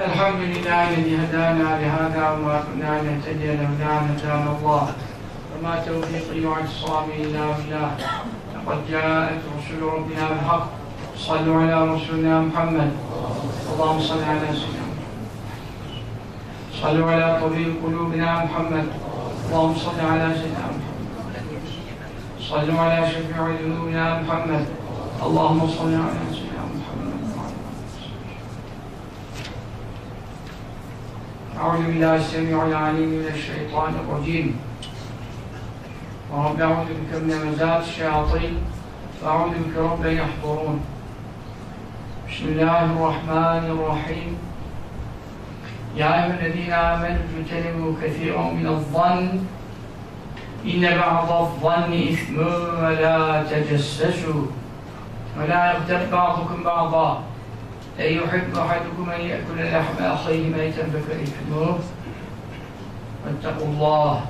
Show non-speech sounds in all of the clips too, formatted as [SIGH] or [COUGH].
الحمد لله الذي هدانا لهذا وما كنا نهتدي لولا أن هدانا الله. وما توفيقي واعتصامي إلا بالله. لقد جاءت رسل ربنا بالحق. صلوا على رسولنا محمد. اللهم صل على سيدنا صلوا على طبيب قلوبنا محمد. اللهم صل على سيدنا محمد. صلوا على شفيع ذنوبنا محمد. اللهم صل على سيدنا محمد أعوذ بالله السميع العليم من الشيطان الرجيم. ورب أعوذ بك من همزات الشياطين وأعوذ بك رب يحضرون. بسم الله الرحمن الرحيم. يا أيها الذين آمنوا اجتنبوا كثيرا من الظن. إن بعض الظن إثم ولا تجسسوا. ولا يغتب بعضكم بعضا. أن يحب أحدكم أن يأكل لحم أخيه ميتا فكرهتموه. واتقوا الله.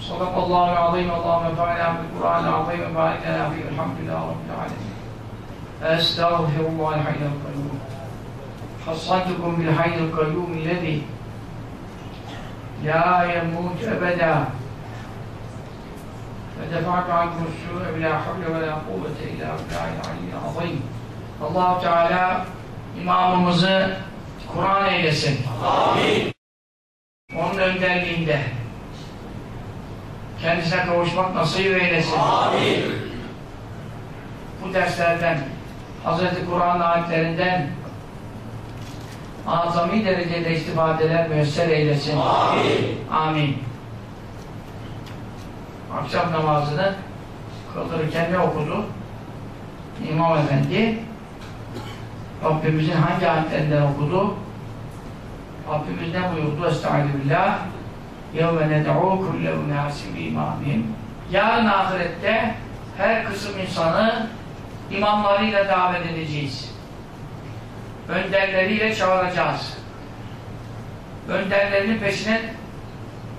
صدق الله العظيم. اللهم انفعنا بالقرآن العظيم. وبارك لنا فيه الحمد لله رب العالمين. أستغفر الله الحي القيوم. خصتكم بالحي القيوم الذي لا يموت أبدا. فدفعت عنكم السوء بلا حول ولا قوة إلا بالله العلي العظيم. allah Teala imamımızı Kur'an eylesin. Amin. Onun önderliğinde kendisine kavuşmak nasip eylesin. Amin. Bu derslerden Hz. Kur'an ayetlerinden azami derecede istifadeler müyesser eylesin. Amin. Amin. Akşam namazını kıldırırken ne okudu? İmam Efendi Rabbimizin hangi ayetlerinden okudu? Rabbimiz ne buyurdu? Estağfirullah يَوْمَ نَدْعُوا كُلَّ اُنَاسٍ بِاِمَامِهِمْ Yarın ahirette her kısım insanı imamlarıyla davet edeceğiz. Önderleriyle çağıracağız. Önderlerinin peşine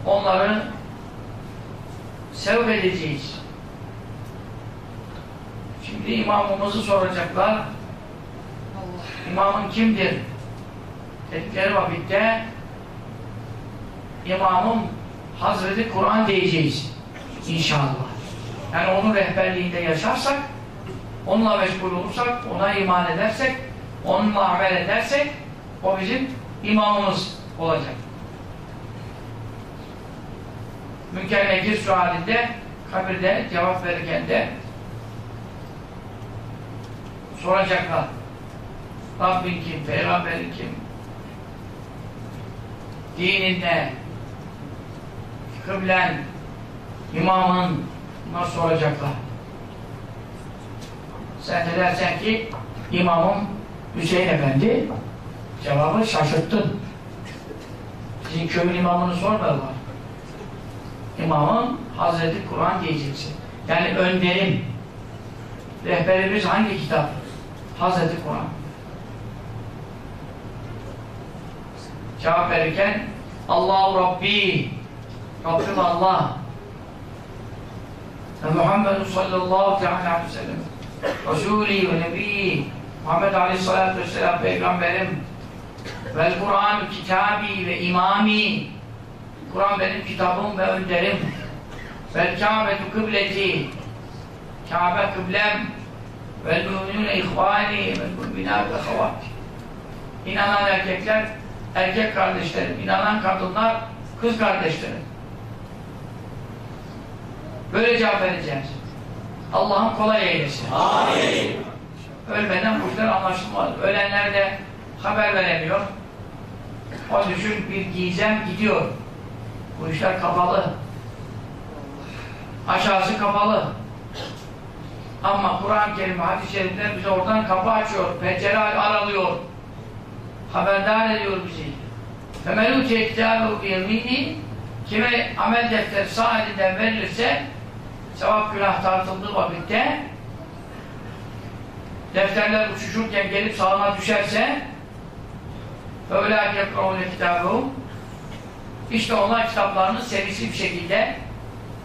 onları sevk edeceğiz. Şimdi imamımızı soracaklar. İmamın kimdir? Dedikleri vakitte İmamım Hazreti Kur'an diyeceğiz. İnşallah. Yani onun rehberliğinde yaşarsak, onunla meşgul olursak, ona iman edersek, onunla amel edersek, o bizim imamımız olacak. Münker Nekir sualinde, kabirde cevap verirken de soracaklar. Rabbin kim, peygamberin kim? Dinin ne? Kıblen, imamın nasıl soracaklar? Sen de dersen ki imamım Hüseyin Efendi cevabı şaşırttın. Sizin köyün imamını sormuyorlar. İmamım Hazreti Kur'an diyeceksin. Yani önderim. Rehberimiz hangi kitap? Hazreti Kur'an. Cevap verirken Allahu Rabbi. Rabbim Allah. Muhammed sallallahu teala aleyhi ve sellem. Resulü ve Nebi. Muhammed aleyhissalatü vesselam Peygamberim. Vel Kur'an kitabi ve imami. Kur'an benim kitabım ve önderim. Vel Kabe'tu kıbleti. Kabe kıblem. Vel müminune ihvani vel müminat ve havati İnanan erkekler erkek kardeşlerim, inanan kadınlar kız kardeşlerim. Böyle cevap vereceğiz. Allah'ım kolay eylesin. Amin. Ölmeden bu işler anlaşılmaz. Ölenler de haber veremiyor. O düşün bir gizem gidiyor. Bu işler kapalı. Aşağısı kapalı. Ama Kur'an-ı Kerim, hadis-i şerifler bize oradan kapı açıyor, pencere aralıyor Haberdar ediyor bizi. فَمَنُوْ تَكْتَابُ بِيَمِينِ Kime amel defteri sağ elinden verilirse sevap günah tartıldığı vakitte defterler uçuşurken gelip sağına düşerse فَاُولَٰكَ يَقْرَوْنَ كِتَابُهُمْ İşte onlar kitaplarını serisi bir şekilde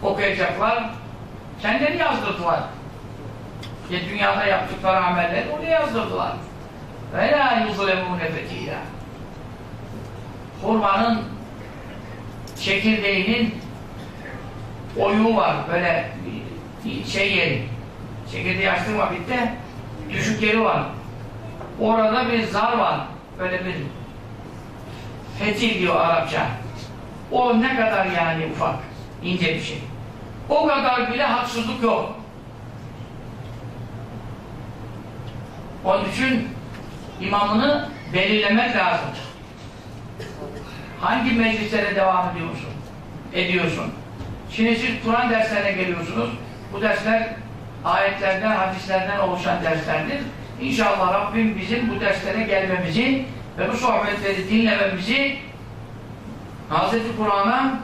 okuyacaklar. Kendileri yazdırdılar. Ya dünyada yaptıkları amelleri oraya yazdırdılar. Ve la yuzlemune fetihâ. Hurmanın çekirdeğinin oyuğu var. Böyle şey yeri. Çekirdeği açtığım vakitte düşük yeri var. Orada bir zar var. Böyle bir fetil diyor Arapça. O ne kadar yani ufak, ince bir şey. O kadar bile haksızlık yok. Onun için imamını belirlemek lazım. Hangi meclislere devam ediyorsun? Ediyorsun. Şimdi siz Kur'an derslerine geliyorsunuz. Bu dersler ayetlerden, hadislerden oluşan derslerdir. İnşallah Rabbim bizim bu derslere gelmemizi ve bu sohbetleri dinlememizi Hz. Kur'an'a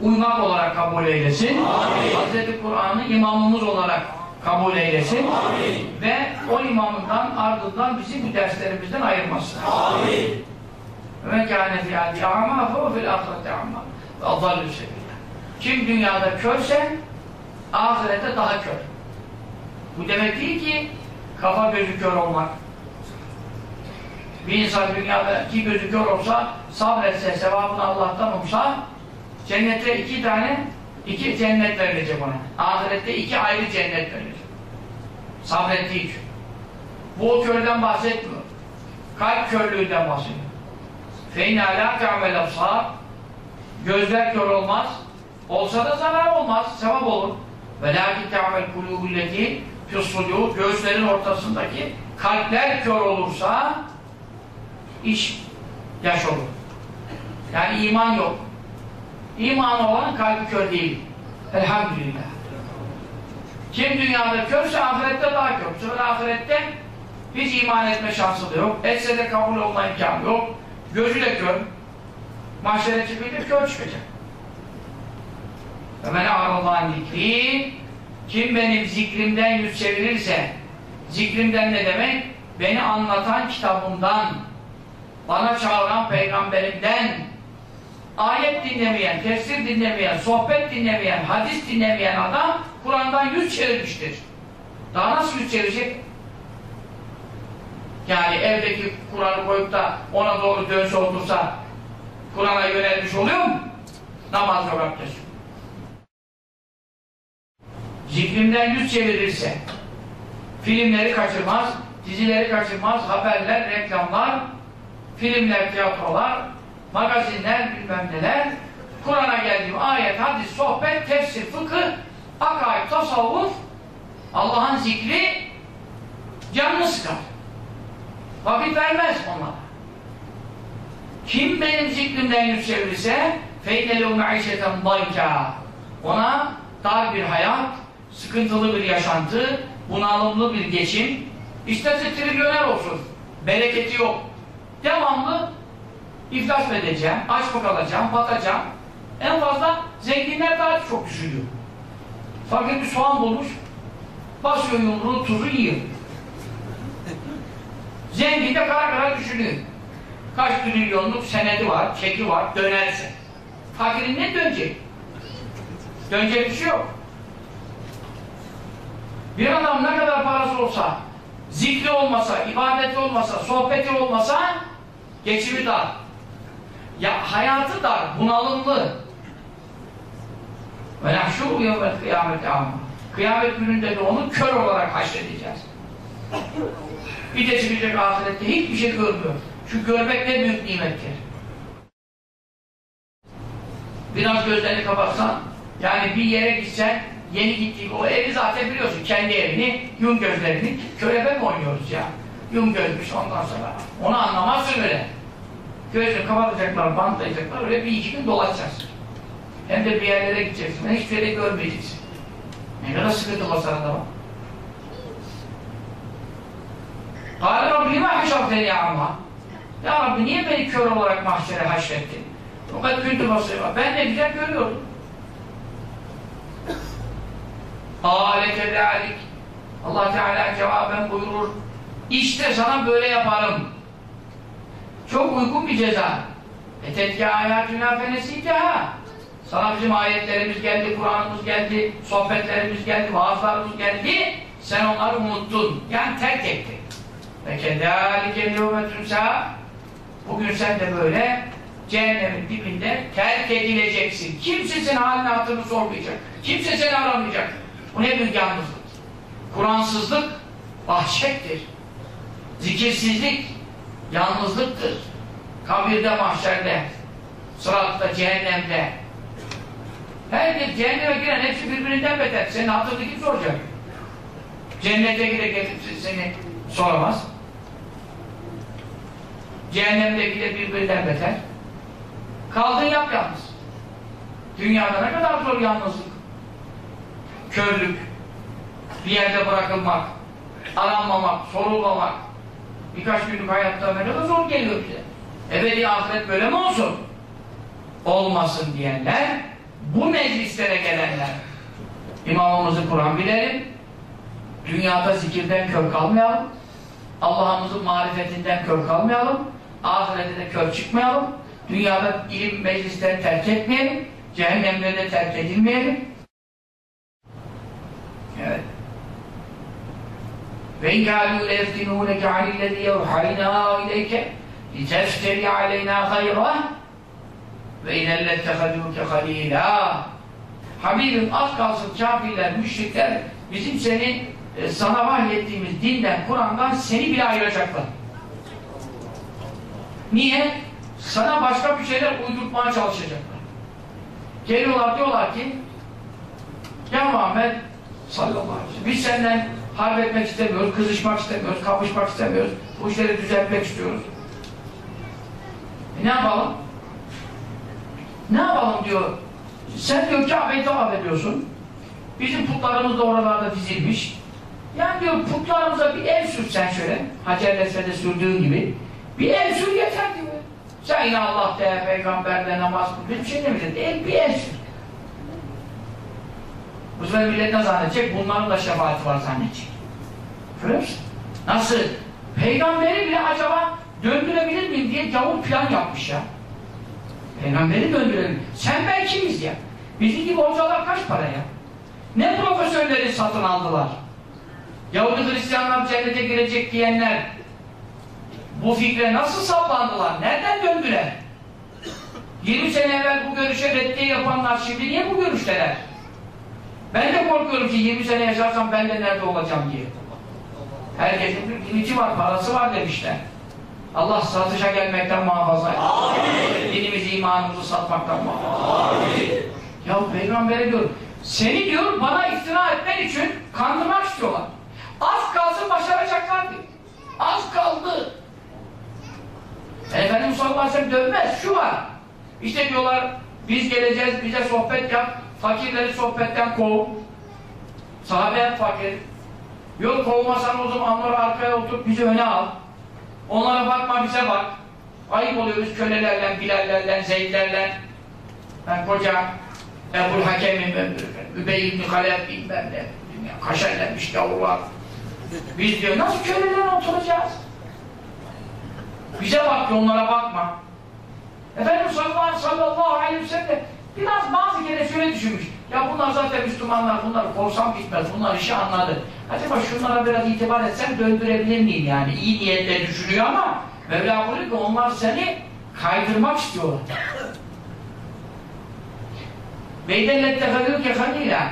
uymak olarak kabul eylesin. Hz. Kur'an'ı imamımız olarak kabul eylesin. Amin. Ve o imamından ardından bizi bu derslerimizden ayırmasın. Amin. Ve kâne fî âmâ fe fil âhireti âmâ ve adallü Kim dünyada körse ahirette daha kör. Bu demek değil ki kafa gözü kör olmak. Bir insan dünyada iki gözü kör olsa, sabretse, sevabını Allah'tan umsa, cennete iki tane, iki cennet verilecek ona. Ahirette iki ayrı cennet verilecek. Sabrettiği için. Bu o körden bahsetmiyor. Kalp körlüğünden bahsediyor. فَاِنَّا لَا تَعْمَلْ اَبْصَارِ Gözler kör olmaz. Olsa da zarar olmaz, sevap olur. وَلَاكِنْ تَعْمَلْ قُلُوبُ الَّتِي فِصُّلُوا Göğüslerin ortasındaki kalpler kör olursa iş yaş olur. Yani iman yok. İman olan kalbi kör değil. Elhamdülillah. Kim dünyada körse ahirette daha kör. Sonra ahirette hiç iman etme şansı da yok. Etse de kabul olma imkanı yok. Gözü de kör. Mahşere çıkınca kör çıkacak. Ve men zikri kim benim zikrimden yüz çevirirse zikrimden ne demek? Beni anlatan kitabımdan bana çağıran peygamberimden ayet dinlemeyen, tefsir dinlemeyen, sohbet dinlemeyen, hadis dinlemeyen adam Kur'an'dan yüz çevirmiştir. Daha nasıl yüz çevirecek? Yani evdeki Kur'an'ı koyup da ona doğru dönse otursa Kur'an'a yönelmiş oluyor mu? Namaz yok abdest. Zikrimden yüz çevirirse filmleri kaçırmaz, dizileri kaçırmaz, haberler, reklamlar, filmler, tiyatrolar, magazinler, bilmem neler, Kur'an'a geldiğim ayet, hadis, sohbet, tefsir, fıkıh, akaid, tasavvuf, Allah'ın zikri canını sıkar. Vakit vermez onlara. Kim benim zikrimden yüz çevirirse فَاِنَّ لَوْ مَعِشَةً ضَيْكَى Ona dar bir hayat, sıkıntılı bir yaşantı, bunalımlı bir geçim, istese trilyoner olsun, bereketi yok. Devamlı iflas edeceğim, aç mı kalacağım, batacağım. En fazla zenginler daha çok düşünüyor. Fakir bir soğan bulmuş, basıyor yumruğu, tuzu yiyor. Zengin de kara kara düşünüyor. Kaç trilyonluk senedi var, çeki var, dönerse. Fakirin ne dönecek? Dönecek bir şey yok. Bir adam ne kadar parası olsa, zikri olmasa, ibadeti olmasa, sohbeti olmasa geçimi dar. Ya hayatı dar, bunalımlı. Ve nahşû yevmet kıyamet amma. Kıyamet gününde de onu kör olarak haşredeceğiz. Bir de çıkacak ahirette hiçbir şey görmüyor. Şu görmek ne büyük nimettir. Biraz gözlerini kapatsan, yani bir yere gitsen, yeni gittiğin o evi zaten biliyorsun, kendi evini, yum gözlerini, körebe mi oynuyoruz ya? Yum gözmüş ondan sonra. Onu anlamazsın öyle. Gözünü kapatacaklar, bantlayacaklar, öyle bir iki gün dolaşacaksın. Hem de bir yerlere gideceksin, hiçbir yere görmeyeceksin. Ne kadar sıkıntı basar adama. Kâle Rabbi lima haşavteni ya amma. Ya Rabbi niye beni kör olarak mahşere haşrettin? Fakat küntü basıyor. Ben ne güzel görüyorum. Kâle kezâlik. Allah Teala cevaben buyurur. İşte sana böyle yaparım. Çok uygun bir ceza. Etetke ayatuna fenesîteha. Sana bizim ayetlerimiz geldi, Kur'an'ımız geldi, sohbetlerimiz geldi, vaazlarımız geldi. Sen onları unuttun. Yani terk ettin. Ve kedâlike yevme tümsâ Bugün sen de böyle cehennemin dibinde terk edileceksin. Kimse senin halini hatırını sormayacak. Kimse seni aramayacak. Bu ne büyük yalnızlık. Kur'ansızlık vahşettir. Zikirsizlik yalnızlıktır. Kabirde, mahşerde, sıratta, cehennemde. Herkes cehenneme giren hepsi birbirinden beter. Senin hatırını kim soracak? Cennete gire seni soramaz. Cehennemdeki de birbirinden beter. Kaldın yap yalnız. Dünyada ne kadar zor yalnızlık. Körlük, bir yerde bırakılmak, aranmamak, sorulmamak, birkaç günlük hayatta ne kadar zor geliyor bize. Ebedi ahiret böyle mi olsun? Olmasın diyenler, bu meclislere gelenler. İmamımızı Kur'an bilelim, dünyada zikirden kör kalmayalım, Allah'ımızın marifetinden kör kalmayalım, ahirette de kör çıkmayalım, dünyada ilim meclisleri terk etmeyelim, cehennemde de terk edilmeyelim. Evet. Ve in kâlû leftinûneke anillezî yevhaynâ ileyke لِتَفْتَرِ عَلَيْنَا غَيْرَهِ وَاِنَ لَتَّخَذُوكَ خَل۪يلًا Habibim az kalsın kafirler, müşrikler bizim seni e, sana vahyettiğimiz dinden, Kur'an'dan seni bile ayıracaklar. Niye? Sana başka bir şeyler uydurtmaya çalışacaklar. Geliyorlar diyorlar ki Ya Muhammed sallallahu aleyhi ve sellem biz senden harp etmek istemiyoruz, kızışmak istemiyoruz, kapışmak istemiyoruz. Bu işleri düzeltmek istiyoruz. E ne yapalım? Ne yapalım diyor. Sen diyor Kabe'yi tavaf ediyorsun. Bizim putlarımız da oralarda dizilmiş. Yani diyor putlarımıza bir el sürsen şöyle. Hacer Esved'e sürdüğün gibi. Bir el sür yeter diyor. Sen yine Allah de, peygamber de, namaz kıl. Bir şey demeyeceksin. El, bir el sür. Bu sefer millet ne zannedecek? Bunların da şefaati var zannedecek. Görüyor? Nasıl? Peygamberi bile acaba döndürebilir miyim diye gavur plan yapmış ya. Peygamberi döndürelim. Sen ben kimiz ya? Bizim gibi hocalar kaç para ya? Ne profesörleri satın aldılar? Yahudi Hristiyanlar cennete girecek diyenler bu fikre nasıl saplandılar? Nereden döndüler? 20 sene evvel bu görüşe reddiye yapanlar şimdi niye bu görüşteler? Ben de korkuyorum ki 20 sene yaşarsam ben de nerede olacağım diye. Herkesin bir limiti var, parası var demişler. Allah satışa gelmekten muhafaza etsin. Dinimizi, imanımızı satmaktan muhafaza etsin. Ya Peygamber'e diyor, seni diyor bana iftira etmen için kandırmak istiyorlar. Az kalsın başaracaklar diyor. Az kaldı. Efendimiz sallallahu aleyhi ve sellem dövmez. Şu var. İşte diyorlar biz geleceğiz bize sohbet yap. Fakirleri sohbetten kov. Sahabe fakir. Yok kovmasan o zaman onları arkaya otur bizi öne al. Onlara bakma bize bak. Ayıp oluyor biz kölelerle, bilallerle, zeydlerle. Ben koca Ebu'l Hakem'im ben Übey ibn Halep bilmem ne. Kaşerlenmiş gavurlar. Biz diyor nasıl kölelerle oturacağız? Bize bak onlara bakma. Efendimiz sallallahu aleyhi ve sellem biraz bazı kere şöyle düşünmüş. Ya bunlar zaten Müslümanlar, bunlar korsan bitmez, bunlar işi anladı. Acaba şunlara biraz itibar etsem döndürebilir miyim yani? İyi niyetle düşünüyor ama Mevla buyuruyor ki onlar seni kaydırmak istiyorlar. Beydellettefelûke halîlâ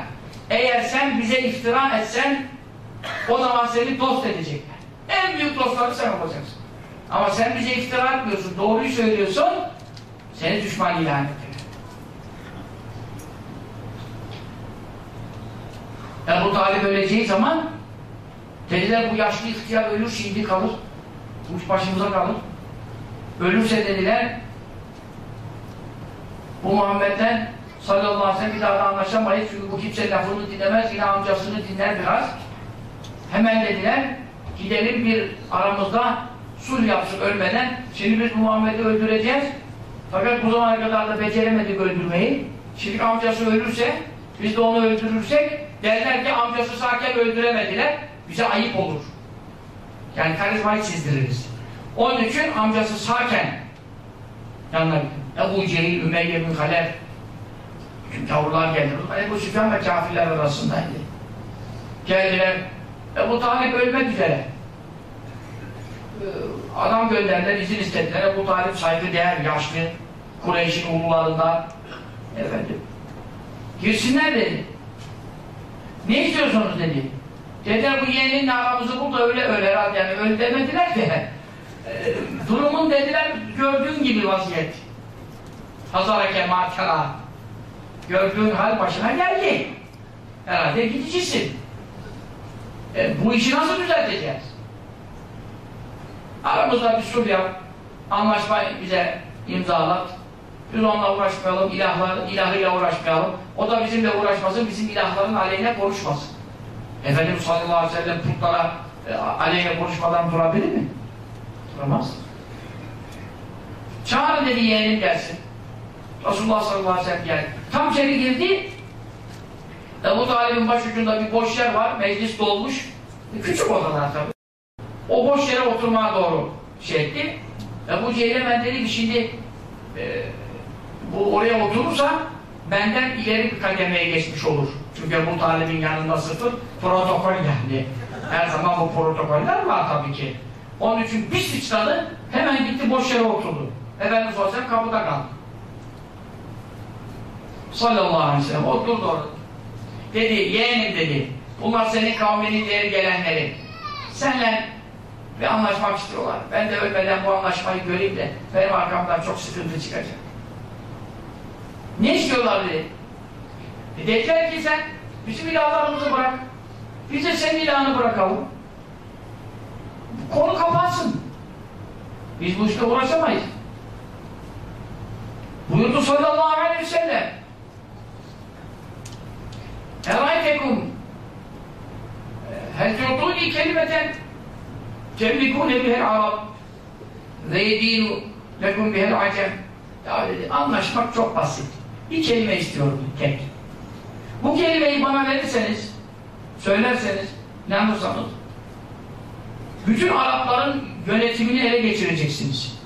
Eğer sen bize iftira etsen o zaman seni dost edecekler. En büyük dostları sen olacaksın. Ama sen bize iftira etmiyorsun, doğruyu söylüyorsun, seni düşman ilan ettiler. Ebu Talip öleceği zaman dediler bu yaşlı ihtiyar ölür şimdi kalır. Bu başımıza kalır. Ölürse dediler bu Muhammed'den sallallahu aleyhi ve sellem bir daha da anlaşamayız çünkü bu kimse lafını dinlemez yine amcasını dinler biraz. Hemen dediler gidelim bir aramızda sulh yapsın ölmeden. Şimdi biz Muhammed'i öldüreceğiz. Fakat bu zamana kadar da beceremedik öldürmeyi. Şimdi amcası ölürse, biz de onu öldürürsek derler ki amcası sağken öldüremediler. Bize ayıp olur. Yani karizmayı çizdiririz. Onun için amcası sağken yanına Ebu Cehil, Ümeyye bin Halef bütün tavırlar geldi. Ebu Süfyan ve kafirler arasındaydı. Geldiler. Ebu Talip ölmek üzere. Adam gönderdiler, izin istediler. Ebu Talip saygı değer, yaşlı. Kureyş'in ulularından efendim girsinler dedi. Ne istiyorsunuz dedi. Dediler bu yeğeninle aramızı bul da öyle öyle herhalde yani öyle demediler de [LAUGHS] durumun dediler gördüğün gibi vaziyet. Hazareke matera gördüğün hal başına geldi. Herhalde gideceksin. E, bu işi nasıl düzelteceğiz? Aramızda bir sulh yap. Anlaşma bize imzalat. Biz onunla uğraşmayalım, ilahlar, ilahıyla uğraşmayalım. O da bizimle uğraşmasın, bizim ilahların aleyhine konuşmasın. Efendimiz sallallahu aleyhi ve sellem putlara e, aleyhine konuşmadan durabilir mi? Duramaz. Çağırın dedi yeğenim gelsin. Resulullah sallallahu aleyhi ve sellem geldi. Tam içeri girdi. Ebu Talib'in başucunda bir boş yer var. Meclis dolmuş. Küçük odalar tabii. O boş yere oturmaya doğru şey etti. Ebu Cehil'e dedi ki şimdi e, bu oraya oturursa benden ileri bir kademeye geçmiş olur. Çünkü Ebu Talib'in yanında sıfır protokol yani. Her zaman bu protokoller var tabii ki. Onun için bir sıçradı, hemen gitti boş yere oturdu. Efendimiz Aleyhisselam kapıda kaldı. Sallallahu aleyhi ve sellem oturdu orada. Dedi, yeğenim dedi, bunlar senin kavminin ileri gelenleri. Senle bir anlaşmak istiyorlar. Ben de ölmeden bu anlaşmayı göreyim de benim arkamdan çok sıkıntı çıkacak. Ne istiyorlar dedi. E dediler ki sen bizim ilahlarımızı bırak. Biz de senin ilahını bırakalım. Konu kapansın. Biz bu işte uğraşamayız. Buyurdu sallallahu aleyhi ve sellem. Eraytekum hel tu'tuni kelimeten temlikûne bihel arab ve yedînu lekum bihel acem anlaşmak çok basit. Bir kelime istiyorum tek. Bu kelimeyi bana verirseniz, söylerseniz, inanırsanız, bütün Arapların yönetimini ele geçireceksiniz.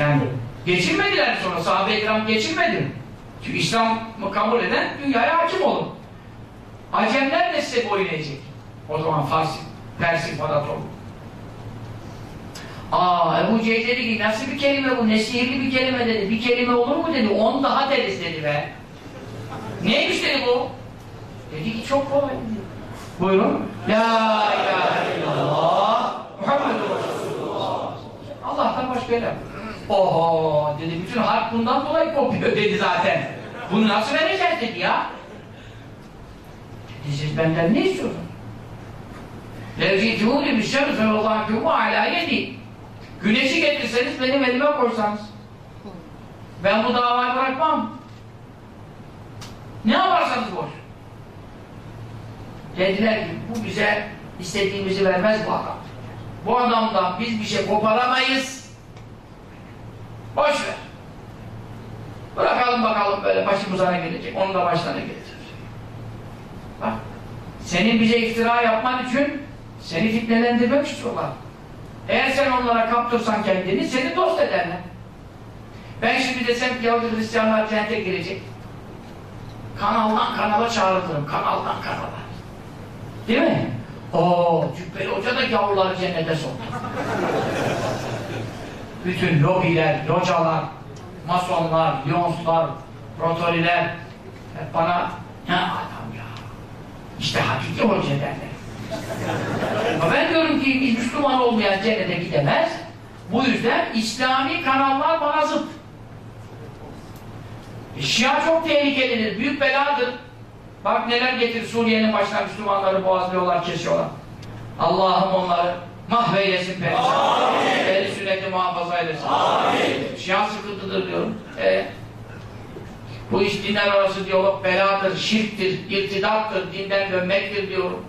Yani geçirmediler sonra, sahabe-i kiram geçirmedi. Çünkü İslam'ı kabul eden dünyaya hakim olun. Acemler de size boyun eğecek. O zaman Farsi, Persi, Fadaton. Aa Ebu Cehil dedi ki nasıl bir kelime bu? Ne sihirli bir kelime dedi. Bir kelime olur mu dedi. On daha deriz dedi be. Neymiş dedi bu? Dedi ki çok kolay. Buyurun. La ilahe illallah Muhammedur Resulullah. Allah'tan başka ilah. Oho dedi. Bütün harp bundan dolayı kopuyor dedi zaten. Bunu nasıl vereceğiz dedi ya. Dedi siz benden ne istiyorsunuz? Levcitûni bir şerfe ve zâkûmû alâ yedî. Güneşi getirseniz benim elime koysanız. Ben bu davayı bırakmam. Ne yaparsanız boş. Dediler ki bu bize istediğimizi vermez bu adam. Bu adamdan biz bir şey koparamayız. Boş ver. Bırakalım bakalım böyle başımıza ne gelecek. Onun da başına ne gelecek. Bak. Senin bize iftira yapman için seni fitnelendirmek istiyorlar. Eğer sen onlara kaptırsan kendini seni dost ederler. Ben şimdi desem ki Yahudi Hristiyanlar cennete girecek. Kanaldan kanala çağırtırım. Kanaldan kanala. Değil mi? Oo, Cübbeli Hoca da gavurları cennete soktu. Bütün lobiler, localar, masonlar, lyonslar, rotoriler hep bana ne adam ya. İşte hakiki hoca derler. Ben diyorum ki Müslüman olmayan cennete gidemez. Bu yüzden İslami kanallar bana zıt. E, Şia çok tehlikelidir, büyük beladır. Bak neler getir Suriye'nin başına Müslümanları boğazlıyorlar, kesiyorlar. Allah'ım onları mahveylesin perişan. Ehli sünneti muhafaza eylesin. Amin. Şia sıkıntıdır diyorum. E, bu iş dinler arası diyalog beladır, şirktir, irtidattır, dinden dönmektir diyorum.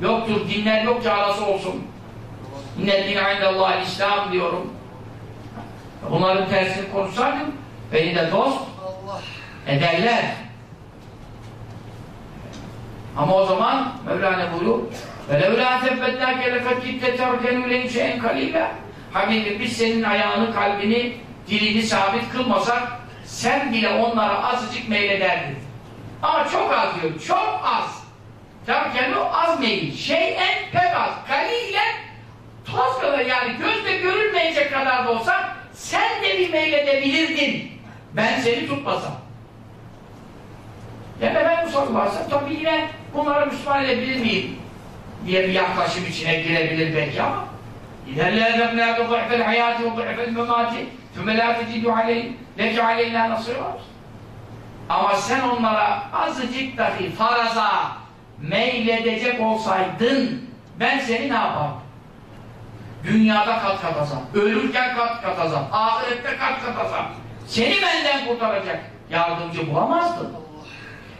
Yoktur, dinler yokça arası olsun. İnne dine indallâhi İslam diyorum. Bunların tersini konuşsaydım beni de dost ederler. Ama o zaman Mevlana buyuruyor وَلَوْلَا تَبَّتْنَاكَ لَفَكِّتَّ تَرْكَنُوا لَيْمْ شَيْنْ قَلِيلًا Habibim biz senin ayağını, kalbini, dilini sabit kılmasak sen bile onlara azıcık meylederdin. Ama çok az diyor, çok az. Tarkenu azmeyin. Şeyen pek az. Kaliyle şey toz kadar yani gözle görülmeyecek kadar da olsa sen de bir meyledebilirdin. Ben seni tutmasam. Ya yani ben sallallahu aleyhi ve sellem tabi yine bunlara Müslüman edebilir miyim? diye bir yaklaşım içine girebilir belki ama İlerle edemnâ bi zıhfel hayâti ve zıhfel memâti tüme lâ tecidu aleyhim leke aleyna nasır Ama sen onlara azıcık dahi faraza meyledecek olsaydın ben seni ne yapardım? Dünyada kat kat azap, ölürken kat kat azap, ahirette kat kat azap. Seni benden kurtaracak yardımcı bulamazdın.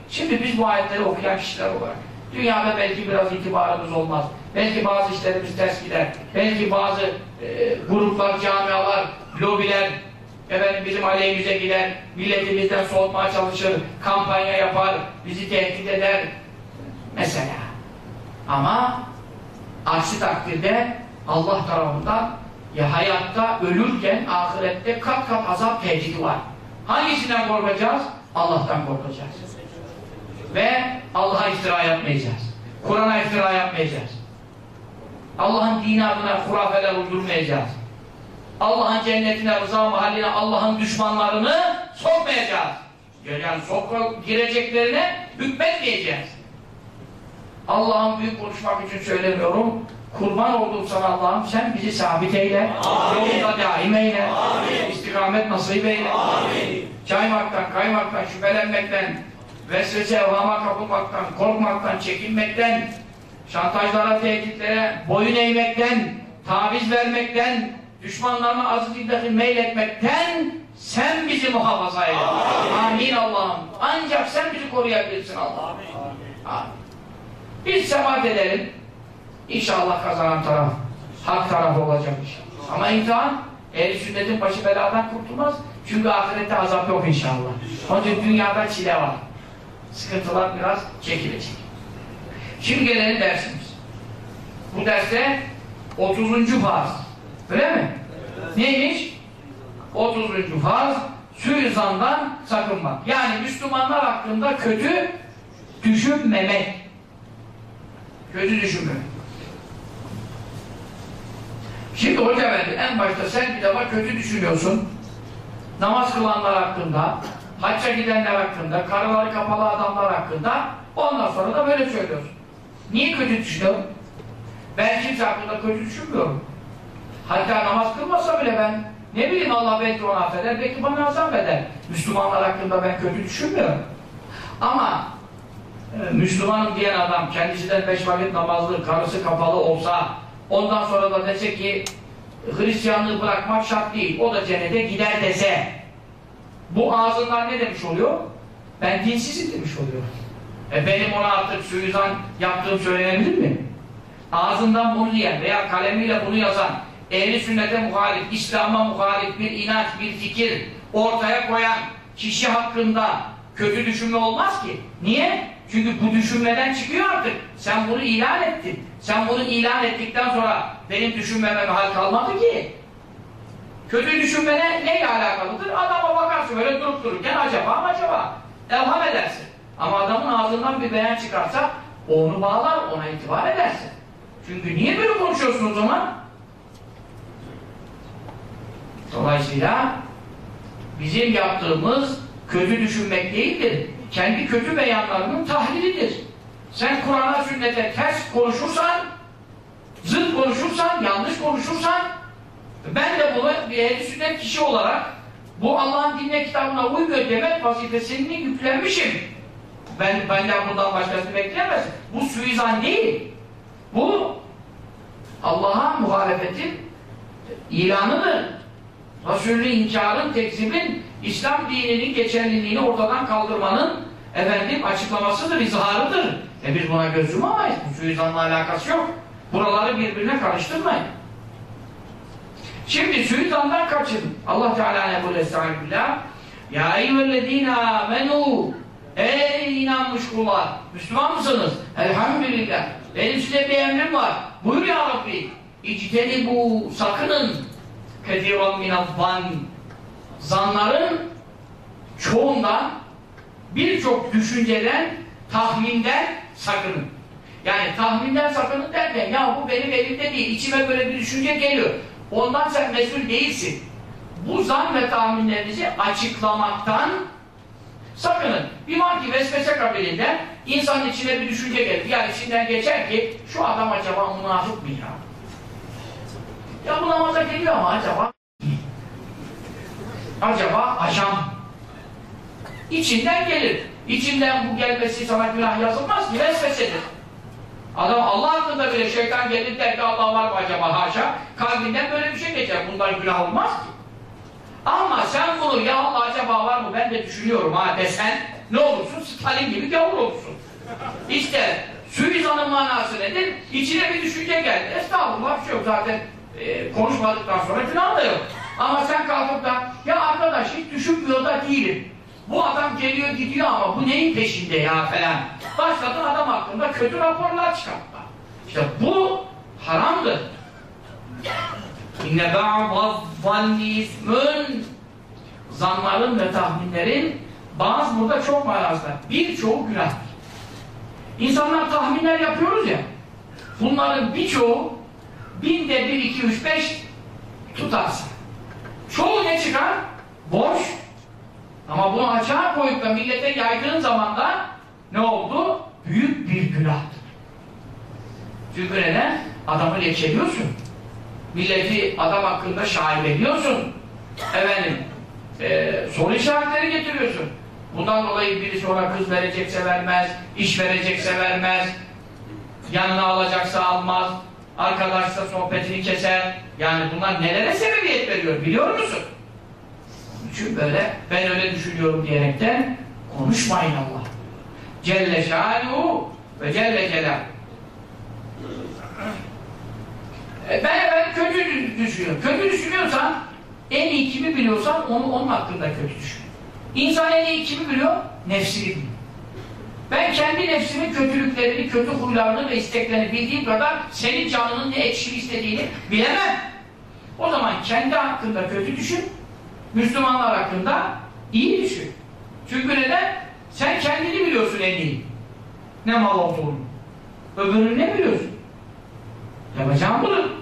Şimdi biz bu ayetleri okuyan kişiler olarak dünyada belki biraz itibarımız olmaz. Belki bazı işlerimiz ters gider. Belki bazı e, gruplar, camialar, lobiler efendim bizim aleyhimize gider. Milletimizden soğutmaya çalışır. Kampanya yapar. Bizi tehdit eder. Mesela. Ama aksi takdirde Allah tarafından ya hayatta ölürken ahirette kat kat azap tehdidi var. Hangisinden korkacağız? Allah'tan korkacağız. Ve Allah'a iftira yapmayacağız. Kur'an'a iftira yapmayacağız. Allah'ın dini adına hurafeler uydurmayacağız. Allah'ın cennetine, rıza mahalline Allah'ın düşmanlarını sokmayacağız. Yani sok gireceklerine hükmetmeyeceğiz. Allah'ın büyük konuşmak için söylemiyorum. Kurban olduğum sana Allah'ım sen bizi sabit eyle. Yolunda daim eyle. Amin. İstikamet nasip eyle. Amin. Caymaktan, kaymaktan, şüphelenmekten, vesvese evhama kapılmaktan, korkmaktan, çekinmekten, şantajlara, tehditlere boyun eğmekten, taviz vermekten, düşmanlarına azıcık dahi meyletmekten sen bizi muhafaza eyle. Amin, Amin Allah'ım. Ancak sen bizi koruyabilirsin Allah'ım. Amin. Amin. Biz sebat edelim. İnşallah kazanan taraf hak tarafı olacak inşallah. Ama imtihan ehl sünnetin başı beladan kurtulmaz. Çünkü ahirette azap yok inşallah. Onun dünyada çile var. Sıkıntılar biraz çekilecek. Şimdi gelelim dersimiz. Bu derste 30. farz. Öyle mi? Evet. Neymiş? 30. farz suizandan sakınmak. Yani Müslümanlar hakkında kötü düşünmemek. Kötü düşünmemek. Şimdi hoca efendi en başta sen bir defa kötü düşünüyorsun. Namaz kılanlar hakkında, hacca gidenler hakkında, karıları kapalı adamlar hakkında ondan sonra da böyle söylüyorsun. Niye kötü düşünüyorum? Ben kimse hakkında kötü düşünmüyorum. Hatta namaz kılmasa bile ben ne bileyim Allah belki onu affeder, belki bana azap eder. Müslümanlar hakkında ben kötü düşünmüyorum. Ama e, Müslümanım diyen adam kendisinden beş vakit namazlı, karısı kapalı olsa ondan sonra da dese ki Hristiyanlığı bırakmak şart değil. O da cennete gider dese bu ağzından ne demiş oluyor? Ben dinsizim demiş oluyor. E benim ona artık suizan yaptığım söylenebilir mi? Ağzından bunu diyen veya kalemiyle bunu yazan ehli sünnete muhalif, İslam'a muhalif bir inanç, bir fikir ortaya koyan kişi hakkında kötü düşünme olmaz ki. Niye? Çünkü bu düşünmeden çıkıyor artık. Sen bunu ilan ettin. Sen bunu ilan ettikten sonra benim düşünmeme hal kalmadı ki. Kötü düşünmene neyle alakalıdır? Adama bakarsın böyle durup dururken acaba mı acaba? Elham edersin. Ama adamın ağzından bir beyan çıkarsa onu bağlar, ona itibar edersin. Çünkü niye böyle konuşuyorsun o zaman? Dolayısıyla bizim yaptığımız kötü düşünmek değildir. Kendi kötü beyanlarının tahlilidir. Sen Kur'an'a sünnete ters konuşursan, zıt konuşursan, yanlış konuşursan ben de bunu bir ehl sünnet kişi olarak bu Allah'ın dinle kitabına uymuyor demek vazifesini yüklenmişim. Ben benden bundan başkasını bekleyemez. Bu suizan değil. Bu Allah'a muhalefetin ilanıdır. Resulü inkarın, tekzibin, İslam dininin geçerliliğini ortadan kaldırmanın efendim açıklamasıdır, izharıdır. E biz buna göz yumamayız. Bu suizanla alakası yok. Buraları birbirine karıştırmayın. Şimdi suizandan kaçın. Allah Teala ne bu estağfirullah. Ya eyyühellezine amenu Ey inanmış kullar! Müslüman mısınız? Elhamdülillah. Benim size bir emrim var. Buyur ya Rabbi. İcteni bu sakının kediran minazvan zanların çoğundan birçok düşünceden tahminden sakının. Yani tahminden sakının derken ya bu benim elimde değil, içime böyle bir düşünce geliyor. Ondan sen mesul değilsin. bu zan ve tahminlerinizi açıklamaktan sakının. Bir var vesvese kabilinden insanın içine bir düşünce gelir. Yani içinden geçer ki şu adam acaba münafık mı ya? Ya bu namaza geliyor ama acaba acaba ajan içinden gelir. İçinden bu gelmesi sana günah yazılmaz ki vesvesedir. Adam Allah hakkında bile şeytan gelir der ki Allah var mı acaba haşa kalbinden böyle bir şey geçer. Bundan günah olmaz ki. Ama sen bunu ya Allah acaba var mı ben de düşünüyorum ha desen ne olursun? Stalin gibi gavur olursun. İşte suizanın manası nedir? İçine bir düşünce geldi. Estağfurullah bir şey yok zaten e, konuşmadıktan sonra günah da yok. Ama sen kalkıp da ya arkadaş hiç düşünmüyor da değilim. Bu adam geliyor gidiyor ama bu neyin peşinde ya falan. Başladın adam hakkında kötü raporlar çıkartma. İşte bu haramdır. İnne ba'da zanni ismün zanların ve tahminlerin bazı burada çok manası var. Birçoğu günah. İnsanlar tahminler yapıyoruz ya bunların birçoğu binde bir, iki, üç, beş tutarsın. Çoğu ne çıkar? Boş. Ama bunu açığa koyup da millete yaydığın zaman da ne oldu? Büyük bir günahtır. Çünkü neden? Adamı leçeliyorsun. Milleti adam hakkında şair ediyorsun. Efendim, e, soru işaretleri getiriyorsun. Bundan dolayı biri sonra kız verecekse vermez, iş verecekse vermez, yanına alacaksa almaz, arkadaşsa sohbetini keser. Yani bunlar nelere sebebiyet veriyor biliyor musun? Çünkü böyle ben öyle düşünüyorum diyerekten konuşmayın Allah. Celle şanuhu ve celle celal. E ben, ben kötü düşünüyorum. Kötü düşünüyorsan en iyi kimi biliyorsan onu, onun hakkında kötü düşün. İnsan en iyi kimi biliyor? Nefsini biliyor. Ben kendi nefsimin kötülüklerini, kötü huylarını ve isteklerini bildiğim kadar senin canının ne ekşi istediğini bilemem. O zaman kendi hakkında kötü düşün, Müslümanlar hakkında iyi düşün. Çünkü neden? Sen kendini biliyorsun en iyi. Ne mal olduğunu. Öbürünü ne biliyorsun? Yapacağım bunu.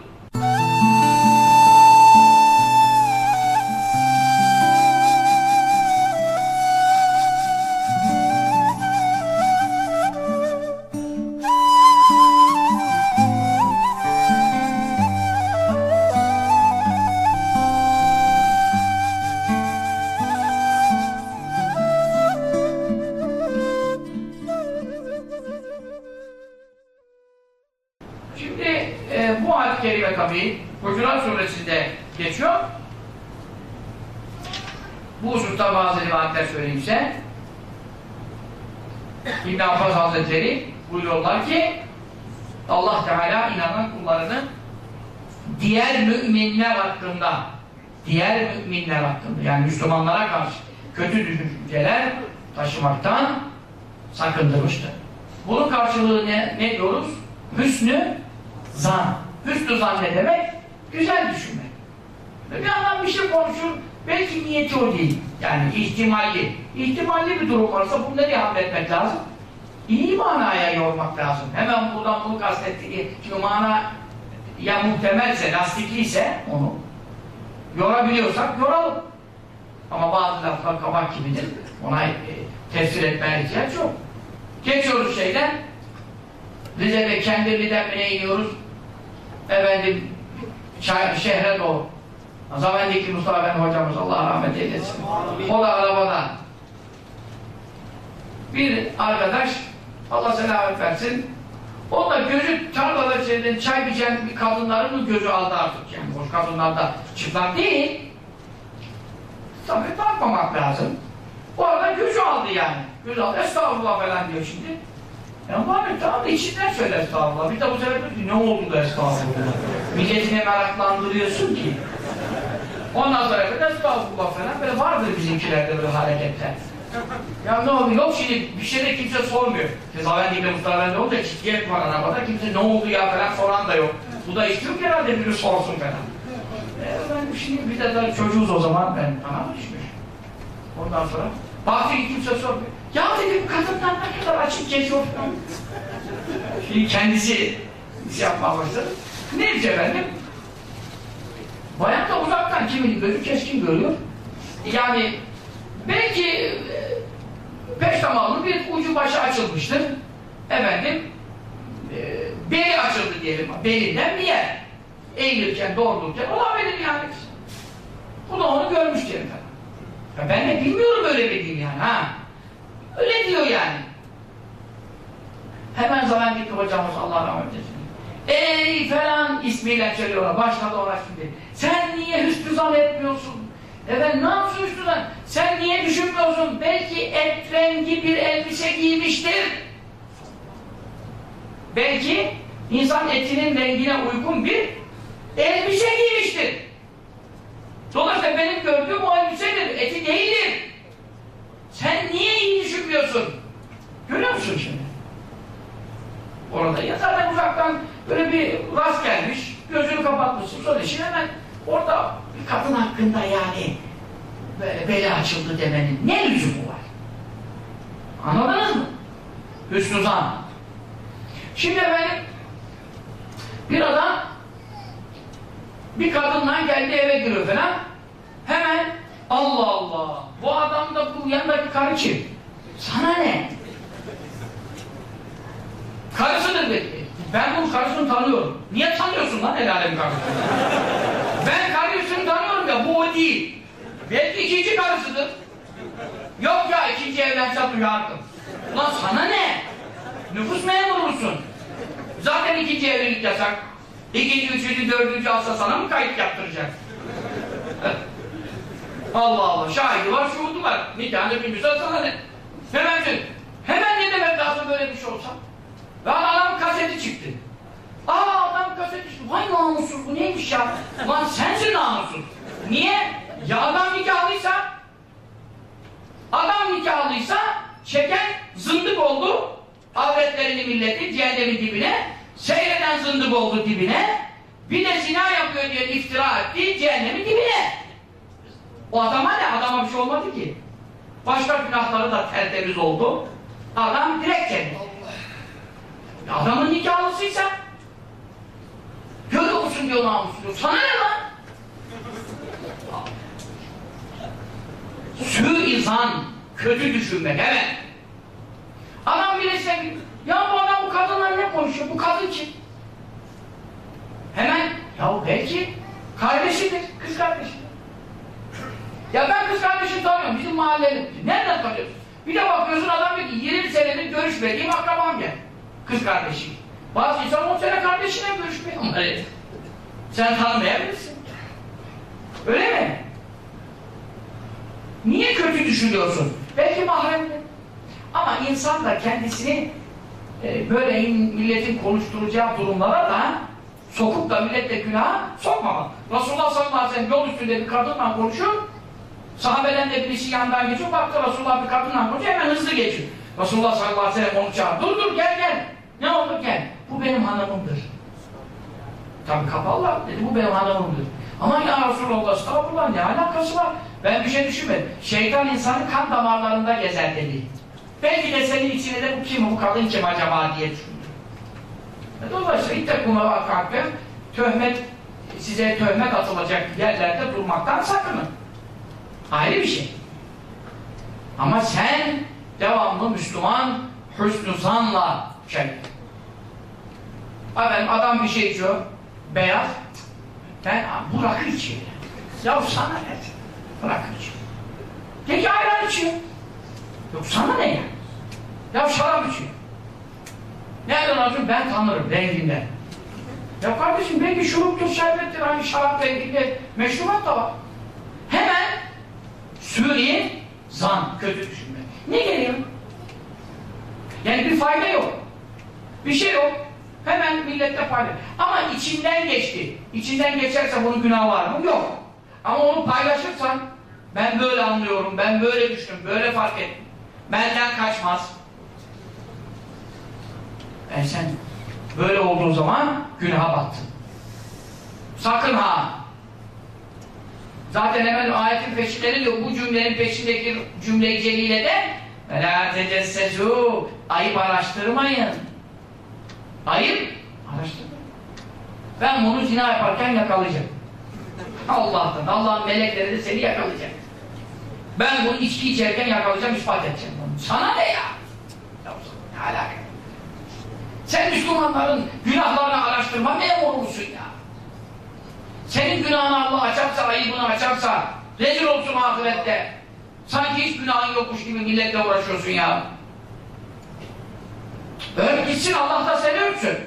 Yani Müslümanlara karşı kötü düşünceler taşımaktan sakındırmıştır. Bunun karşılığı ne, ne diyoruz? Hüsnü zan. Hüsnü zan ne demek? Güzel düşünmek. Bir adam bir şey konuşur, belki niyeti o değil. Yani ihtimalli. İhtimalli bir durum varsa bunu nereye hamletmek lazım? İyi manaya yormak lazım. Hemen buradan bunu kastettiği, çünkü mana ya muhtemelse, lastikliyse onu yorabiliyorsak yoralım. Ama bazı laflar kabak gibidir. Ona e, tefsir etmeye ihtiyaç yok. Geçiyoruz şeyden, Rize'de Kendirli'den bile iniyoruz. Efendim şehre doğru. Zavendeki Mustafa Efendi hocamız Allah rahmet eylesin. O da arabada. Bir arkadaş Allah selamet versin. O da gözü tarlada çay biçen bir kadınların gözü aldı artık yani. Boş kadınlar da çıplak değil. Tabii bakmamak lazım. O arada gözü aldı yani. Gözü aldı. Estağfurullah falan diyor şimdi. Ya Muhammed tamam da içinden söyle estağfurullah. Bir de bu sefer ne oldu da estağfurullah. Milletine meraklandırıyorsun ki. Ondan sonra böyle estağfurullah falan böyle vardır bizimkilerde böyle hareketler. Ya ne oldu? Yok şimdi bir şey de kimse sormuyor. Cezaevindeki Mustafa Efendi olunca ciddiyet var arabada. Kimse ne oldu ya falan soran da yok. Bu da istiyor ki herhalde biri sorsun falan. E ben şimdi bir de tabii çocuğuz o zaman ben bana mı düşmüş? Ondan sonra ki kimse sormuyor. Ya dedim kadınlar ne kadar açık geziyor falan. Şimdi kendisi şey yapmaya başladı. Neyse efendim? Bayan da uzaktan kiminin gözü keskin görüyor. Yani belki e, peştemalının bir ucu başı açılmıştır. Efendim e, beli açıldı diyelim. Belinden bir yer. Eğilirken, doğrulurken olabilir yani. Bu da onu görmüş diyelim. Ya ben de bilmiyorum öyle din yani ha. Öyle diyor yani. Hemen zaman gitti hocamız Allah rahmet eylesin. Ey falan ismiyle söylüyorlar. Başladı ona şimdi. Sen niye hüsnü zan etmiyorsun? Efendim ne yapsın hüsnü zan? Sen niye düşünmüyorsun? Belki et rengi bir elbise giymiştir. Belki insan etinin rengine uygun bir elbise giymiştir. Dolayısıyla benim gördüğüm o elbisedir, eti değildir. Sen niye iyi düşünmüyorsun? Görüyor musun şimdi? Orada ya zaten uzaktan böyle bir rast gelmiş, gözünü kapatmışsın, sonra şimdi hemen orada bir kadın hakkında yani beli açıldı demenin ne lüzumu var? Anladınız mı? Hüsnü zan. Şimdi efendim bir adam bir kadınla geldi eve giriyor falan hemen Allah Allah bu adam da bu yanındaki karı kim? Sana ne? Karısıdır belki. Ben bunun karısını tanıyorum. Niye tanıyorsun lan el alem karısını? ben karısını tanıyorum ya bu o değil. Belki ikinci karısıdır. Yok ya ikinci evlense duyardım. Ulan sana ne? Nüfus memuru musun? Zaten ikinci evlilik yasak. İkinci, üçüncü, dördüncü alsa sana mı kayıt yaptıracak? Allah Allah. Şahidi var, şuhudu var. Nikahını bilmiyorsa sana ne? Hemen Hemen ne demek lazım böyle bir şey olsa? Ve adam kaseti çıktı. Aa adam kaseti çıktı. Vay namussuz bu neymiş ya? Lan sensin namussuz. Niye? Ya adam nikahlıysa adam nikahlıysa çeken zındık oldu. Avretlerini milleti cehennemin dibine seyreden zındık oldu dibine. Bir de zina yapıyor diye iftira etti cehennemin dibine. O adama ne? Adama bir şey olmadı ki. Başka günahları da tertemiz oldu. Adam direkt cennet. Adamın nikahlısıysa görüyor musun diyor namusu diyor. Sana ne lan? Suizan, kötü düşünmek, evet. Adam birisine ya bu adam bu kadınla ne konuşuyor? Bu kadın kim? Hemen, ya belki kardeşidir, kız kardeşi. Ya ben kız kardeşini tanıyorum, bizim mahalleli. Nereden tanıyorsun? Bir de bakıyorsun adam diyor ki 20 senedir görüşmediğim akrabam gel. Kız kardeşi. Bazı insan 10 sene kardeşine görüşmüyor. Evet. Sen tanımayabilirsin. Öyle mi? Niye kötü düşünüyorsun? Belki mahremdir. Ama insan da kendisini e, böyle milletin konuşturacağı durumlara da sokup da millette günaha sokmamak. Resulullah sallallahu aleyhi ve sellem yol üstünde bir kadınla konuşuyor. Sahabeden de birisi yandan geçiyor. Baktı Resulullah bir kadınla konuşuyor. Hemen hızlı geçiyor. Resulullah sallallahu aleyhi ve sellem onu çağırdı. Dur dur gel gel. Ne oldu gel. Bu benim hanımımdır. Tabi kapalı dedi. Bu benim hanımımdır. Ama ya Resulullah estağfurullah ne alakası var? Ben bir şey düşünmedim. Şeytan insanın kan damarlarında gezer dedi. Belki de senin içine de bu kim, bu kadın kim acaba diye düşündüm. E dolayısıyla ittekûme vakâkve töhmet, size töhmet atılacak yerlerde durmaktan sakının. Ayrı bir şey. Ama sen devamlı Müslüman hüsnü zanla şey. Efendim adam bir şey içiyor, beyaz. Ben bu rakı içiyor. Ya sana ne? Rakı içiyor. Peki ayran içiyor. Yok sana ne ya? Ya şarap içiyor. Nereden alıyorsun? Ben tanırım renginden. Ya kardeşim belki şuruptur, şerbettir, hani şarap renginde meşrubat da var. Hemen Suriye zan, kötü düşünme. Ne geliyor? Yani bir fayda yok. Bir şey yok. Hemen millette fayda. Ama içinden geçti. İçinden geçerse bunun günahı var mı? Yok. Ama onu paylaşırsan ben böyle anlıyorum, ben böyle düşündüm, böyle fark ettim. Benden kaçmaz. E sen böyle olduğu zaman günaha battın. Sakın ha! Zaten hemen ayetin peşinde diyor, bu cümlenin peşindeki cümle-i celile de وَلَا تَجَسَّسُوا Ayıp araştırmayın. Ayıp araştırmayın. Ben bunu zina yaparken yakalayacağım. Allah'tan. Allah'ın melekleri de seni yakalayacak. Ben bunu içki içerken yakalayacağım, ispat edeceğim. Sana ne ya? Ne alaka? Sen Müslümanların günahlarını araştırma memurusun ya. Senin günahını Allah açarsa, ayıbını açarsa rezil olsun ahirette. Sanki hiç günahın yokmuş gibi milletle uğraşıyorsun ya. Öyle gitsin Allah da seni öpsün.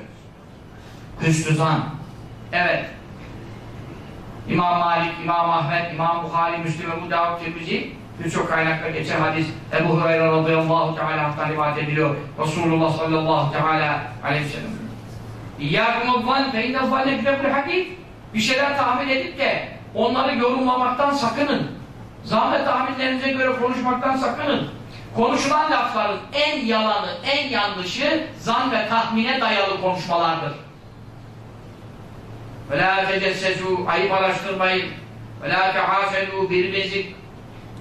Hüsnü zan. Evet. İmam Malik, İmam Ahmet, İmam Bukhari, Müslim, Ebu Davud, Tirmizi birçok kaynakta geçen hadis Ebu Hureyre radıyallahu teala rivayet ediliyor. Resulullah sallallahu teala aleyhi ve sellem. İyyâkumu zan fe inne zanne fidebul hadis. Bir şeyler tahmin edip de onları yorumlamaktan sakının. Zan ve tahminlerinize göre konuşmaktan sakının. Konuşulan lafların en yalanı, en yanlışı zan ve tahmine dayalı konuşmalardır. وَلَا تَجَسَّسُوا Ayıp araştırmayın. وَلَا تَحَاسَدُوا Birbirinizi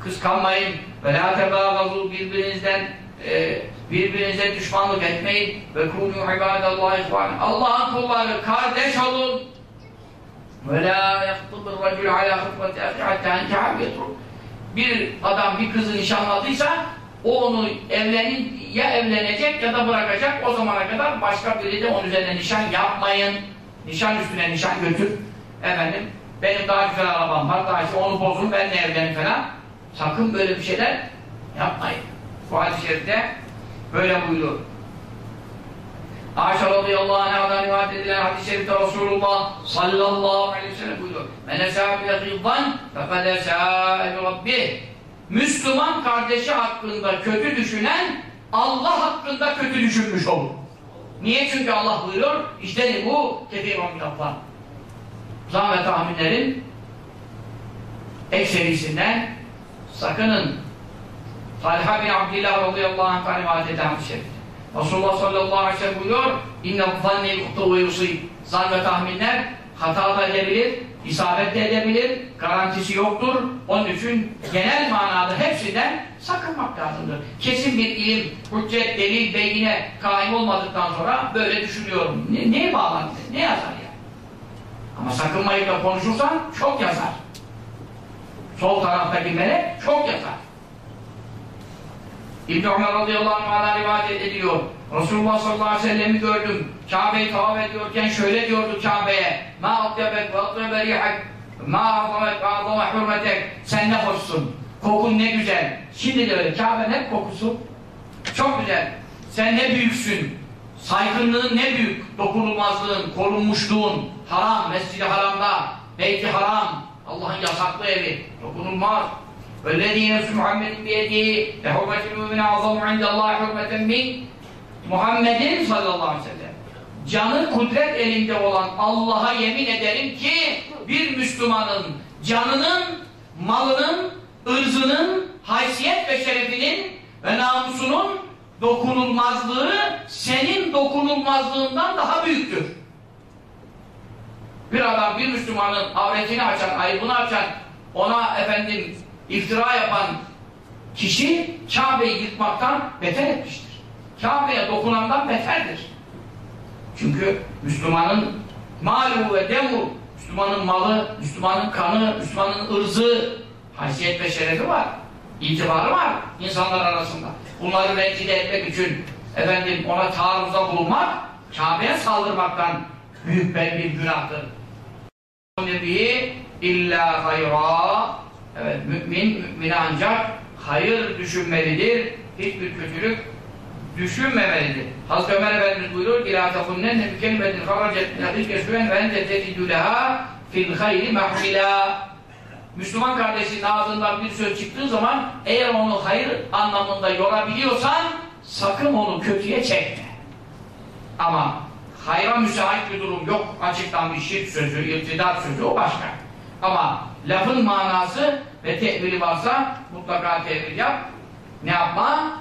kıskanmayın ve la tebâgazû birbirinizden e, birbirinize düşmanlık etmeyin ve kûnû ibâdallâh ihvâni Allah'ın kulları kardeş olun. Ve la yahtubur racül alâ hıfveti ehli hattâ enkâhâbiyetrûn bir adam bir kızı nişanladıysa o onu evlenin ya evlenecek ya da bırakacak o zamana kadar başka biri de onun üzerine nişan yapmayın. Nişan üstüne nişan götür. Efendim benim daha güzel arabam var daha işte onu bozun ben de evlenin falan. Sakın böyle bir şeyler yapmayın. Bu hadis-i şerifte böyle buyuruyor. Ayşe radıyallahu anh'a rivayet edilen hadis-i şerifte Resulullah sallallahu aleyhi ve sellem buyuruyor. Men esâbe gıddan fekad rabbih. Müslüman kardeşi hakkında kötü düşünen Allah hakkında kötü düşünmüş olur. Niye? Çünkü Allah buyuruyor işte bu kefirun minallah. Zan ve tahminlerin ekserisinden sakının. Talha bin Abdillah radıyallahu rivayet eden bir şey. Resulullah sallallahu aleyhi ve sellem buyuruyor zanne yuhtu ve yusib. Zan ve tahminler hata da edebilir, isabet de edebilir, garantisi yoktur. Onun için genel manada hepsinden sakınmak lazımdır. Kesin bir ilim, hüccet, delil, beyine kaim olmadıktan sonra böyle düşünüyorum. Ne, neye bağlandı? Ne yazar ya? Ama sakınmayıp da konuşursan çok yazar. Sol taraftaki melek çok yazar. İbn Ömer radıyallahu anh'a rivayet ediliyor. Resulullah sallallahu aleyhi ve sellem'i gördüm. Kabe'yi tavaf ediyorken şöyle diyordu Kabe'ye. Ma atyabek ve atyabek rihak. Ma azamet ve azama hürmetek. Sen ne hoşsun. Kokun ne güzel. Şimdi de öyle. Kabe'nin hep kokusu. Çok güzel. Sen ne büyüksün. Saygınlığın ne büyük. Dokunulmazlığın, korunmuşluğun. Haram, mescidi haramda. Beyti haram. Allah'ın yasaklı evi. Dokunulmaz. وَالَّذ۪ي نَفْسُ مُحَمَّدٍ بِيَدِهِ لَحُرْمَةِ الْمُؤْمِنَ عَظَمُ عِنْدَ اللّٰهِ حُرْمَةً مِنْ Muhammed'in sallallahu aleyhi ve sellem canı kudret elinde olan Allah'a yemin ederim ki bir Müslümanın canının, malının, ırzının, haysiyet ve şerefinin ve namusunun dokunulmazlığı senin dokunulmazlığından daha büyüktür. Bir adam bir Müslümanın avretini açan, ayıbını açan, ona efendim iftira yapan kişi Kabe'yi yıkmaktan beter etmiştir. Kabe'ye dokunandan beterdir. Çünkü Müslümanın malu ve demu, Müslümanın malı, Müslümanın kanı, Müslümanın ırzı, haysiyet ve şerefi var. İtibarı var insanlar arasında. Bunları rencide etmek için efendim ona taarruzda bulunmak, Kabe'ye saldırmaktan büyük bir günahtır Nebihi illa hayra Evet, mümin, mümine ancak hayır düşünmelidir, hiçbir kötülük düşünmemelidir. Hazreti Ömer Efendimiz buyuruyor ki لَا تَقُنَّنَّ بِكَلِمَةٍ خَرَجَتْ نَقِلْكَ سُوًا وَاَنْتَ تَجِدُ لَهَا فِي الْخَيْرِ مَحْمِلًا Müslüman kardeşinin ağzından bir söz çıktığı zaman eğer onu hayır anlamında yorabiliyorsan sakın onu kötüye çekme. Ama hayra müsait bir durum yok. Açıktan bir şirk sözü, irtidat sözü o başka. Ama lafın manası ve tevili varsa mutlaka tevil yap. Ne yapma?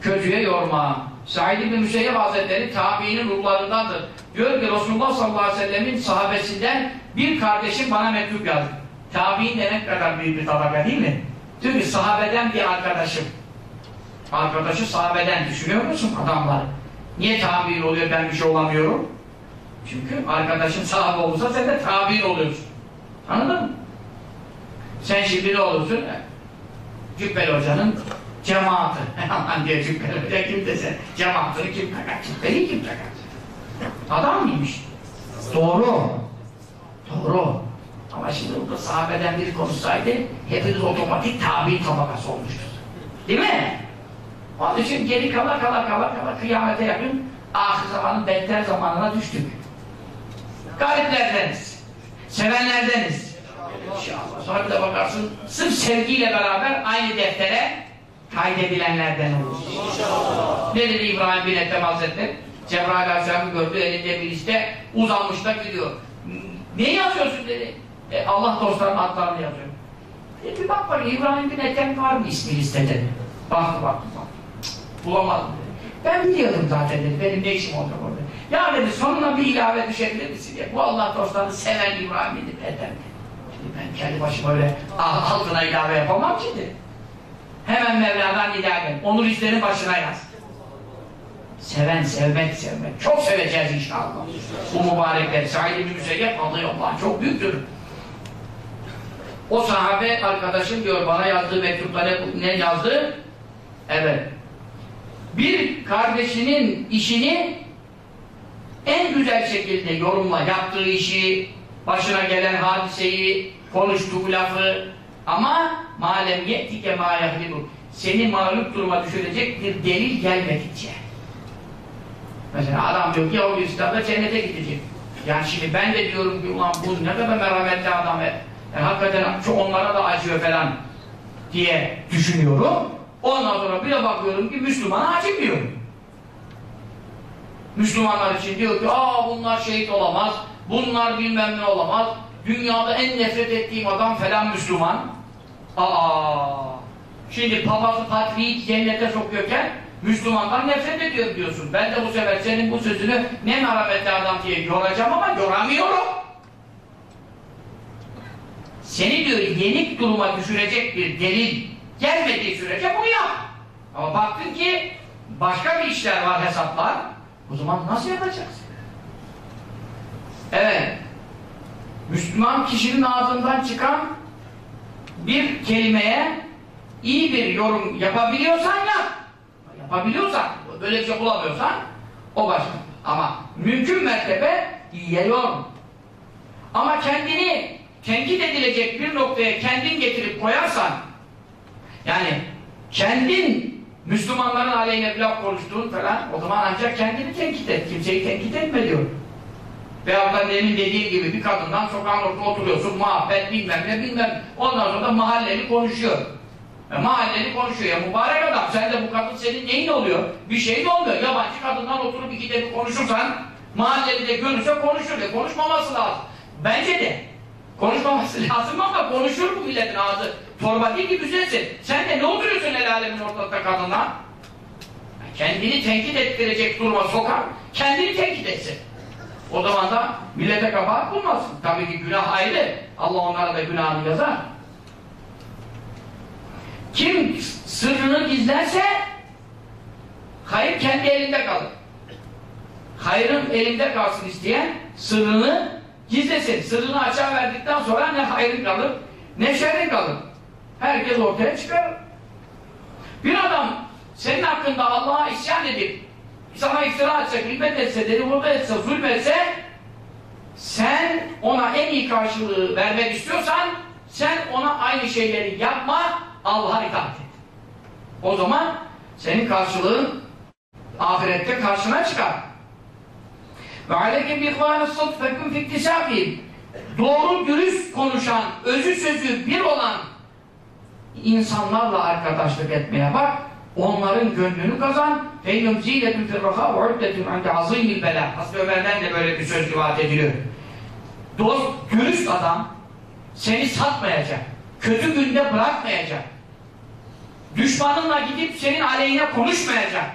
Kötüye yorma. Said İbni Müseyyep Hazretleri tabiinin ruhlarındandır. Diyor ki Resulullah sallallahu aleyhi ve sellemin sahabesinden bir kardeşim bana mektup yazdı. Tabiin de ne kadar büyük bir tabaka değil mi? Diyor sahabeden bir arkadaşım. Arkadaşı sahabeden düşünüyor musun adamlar? Niye tabiin oluyor ben bir şey olamıyorum? Çünkü arkadaşın sahabe olursa sen de tabiin oluyorsun. Anladın mı? Sen şimdi ne olursun? Cübbeli hocanın cemaati. [LAUGHS] Aman diyor Cübbeli hoca kim dese cemaatini kim takar? Cübbeli kim takar? Adam mıymış? Doğru. Doğru. Ama şimdi burada sahabeden biri konuşsaydı hepiniz otomatik tabi tabakası olmuştur. Değil mi? Onun için geri kala kala kala kala kıyamete yakın ahir zamanın beter zamanına düştük. Gariplerdeniz. Sevenlerdeniz. İnşallah. Sonra bir de bakarsın sırf sevgiyle beraber aynı deftere kaydedilenlerden olur. İnşallah. Ne dedi İbrahim bin Ethem Hazretleri? Cebrail Aleyhisselam'ı gördü elinde bir liste uzanmış da gidiyor. Ne yazıyorsun dedi. E, Allah dostlarının adlarını yazıyor. E, bir bak bakayım İbrahim bin Ethem var mı ismi listede? Baktı baktı baktı. Bulamadım dedi. Ben biliyordum zaten dedi. Benim ne işim olacak orada. Ya dedi sonuna bir ilave düşebilir misin diye. Bu Allah dostlarını seven İbrahim bin Ethem dedi. Ben kendi başıma öyle altına ilave yapamam ki dedi. Hemen Mevla'dan gel. Onu listenin başına yaz. Seven, sevmek, sevmek. Çok seveceğiz inşallah. Bu mübarekler. Said bin Müseyyep Allah çok büyüktür. O sahabe arkadaşım diyor bana yazdığı mektupta ne, ne yazdı? Evet. Bir kardeşinin işini en güzel şekilde yorumla. Yaptığı işi, başına gelen hadiseyi, konuştuğu lafı ama malem yettike ma yahlibu seni mağlup duruma düşürecek bir delil gelmedikçe. Mesela adam diyor ki ya o İslam'da cennete gidecek. Yani şimdi ben de diyorum ki ulan bu ne kadar merhametli adam. Yani hakikaten şu onlara da acıyor falan diye düşünüyorum. Ondan sonra bir de bakıyorum ki Müslümana acımıyor. Müslümanlar için diyor ki aa bunlar şehit olamaz, bunlar bilmem ne olamaz, dünyada en nefret ettiğim adam falan Müslüman. Aa, şimdi papazı patriği cennete sokuyorken Müslümandan nefret ediyor diyorsun. Ben de bu sefer senin bu sözünü ne merhametli adam diye yoracağım ama yoramıyorum. Seni diyor yenik duruma düşürecek bir delil gelmediği sürece bunu yap. Ama baktın ki başka bir işler var hesaplar. O zaman nasıl yapacaksın? Evet. Müslüman kişinin ağzından çıkan bir kelimeye iyi bir yorum yapabiliyorsan yap. Yapabiliyorsan, böyle bir şey bulamıyorsan o başka. Ama mümkün mertebe iyiye yorum. Ama kendini tenkit edilecek bir noktaya kendin getirip koyarsan yani kendin Müslümanların aleyhine laf konuştuğun falan o zaman ancak kendini tenkit et. Kimseyi tenkit etme diyor. Veyahut da demin dediğim gibi bir kadından sokağın ortasında oturuyorsun, muhabbet bilmem ne bilmem. Ondan sonra da mahalleli konuşuyor. E, mahalleli konuşuyor. Ya mübarek adam sen de bu kadın senin neyin oluyor? Bir şey de olmuyor. Yabancı kadından oturup iki de bir konuşursan mahalleli de görürse konuşur de konuşmaması lazım. Bence de. Konuşmaması [LAUGHS] lazım ama konuşur bu milletin ağzı. Torba değil ki güzelsin. Sen de ne oturuyorsun el alemin ortasında kadınla? Kendini tenkit ettirecek duruma sokar, kendini tenkit etsin. O zaman da millete kabahat bulmasın. Tabii ki günah ayrı. Allah onlara da günahını yazar. Kim sırrını gizlerse hayır kendi elinde kalır. Hayrın elinde kalsın isteyen sırrını gizlesin. Sırrını açığa verdikten sonra ne hayrın kalır ne şerrin kalır. Herkes ortaya çıkar. Bir adam senin hakkında Allah'a isyan edip sana iftira etse, gıybet etse, dedikodu etse, zulmetse sen ona en iyi karşılığı vermek istiyorsan sen ona aynı şeyleri yapma Allah'a itaat et. O zaman senin karşılığın ahirette karşına çıkar. Ve aleyke bi ihvanı sıdk fekun fiktisâfîm Doğru dürüst konuşan, özü sözü bir olan insanlarla arkadaşlık etmeye bak. Onların gönlünü kazan. Feyyum zîletun firrahâ ve uddetun ande azîmil belâ. Hazreti Ömer'den de böyle bir söz rivayet ediliyor. Dost, dürüst adam seni satmayacak. Kötü günde bırakmayacak. Düşmanınla gidip senin aleyhine konuşmayacak.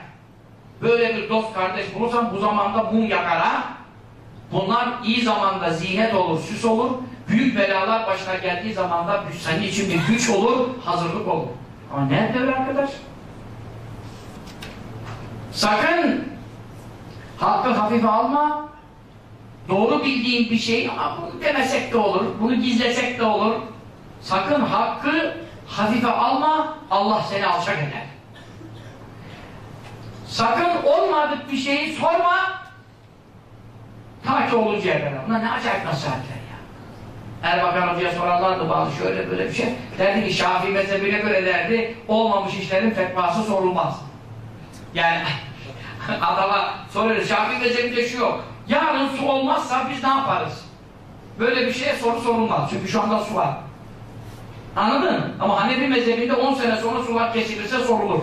Böyle bir dost kardeş bulursan bu zamanda mum yakar ha. Bunlar iyi zamanda zinet olur, süs olur. Büyük belalar başına geldiği zamanda senin için bir güç olur, hazırlık olur. Ama nerede öyle arkadaş? Sakın hakkı hafife alma. doğru bildiğin bir şey ama bunu demesek de olur, bunu gizlesek de olur. Sakın hakkı hafife alma, Allah seni alçak eder. Sakın olmadık bir şeyi sorma, ta ki oluncaya kadar. Bunlar ne acayip nasihatler. Erbakan Hoca'ya sorarlardı bazı şöyle böyle bir şey. Derdi ki Şafii mezhebine göre derdi, olmamış işlerin fetvası sorulmaz. Yani [LAUGHS] adama soruyoruz, Şafii mezhebinde şu yok. Yarın su olmazsa biz ne yaparız? Böyle bir şeye soru sorulmaz. Çünkü şu anda su var. Anladın mı? Ama Hanefi mezhebinde 10 sene sonra sular kesilirse sorulur.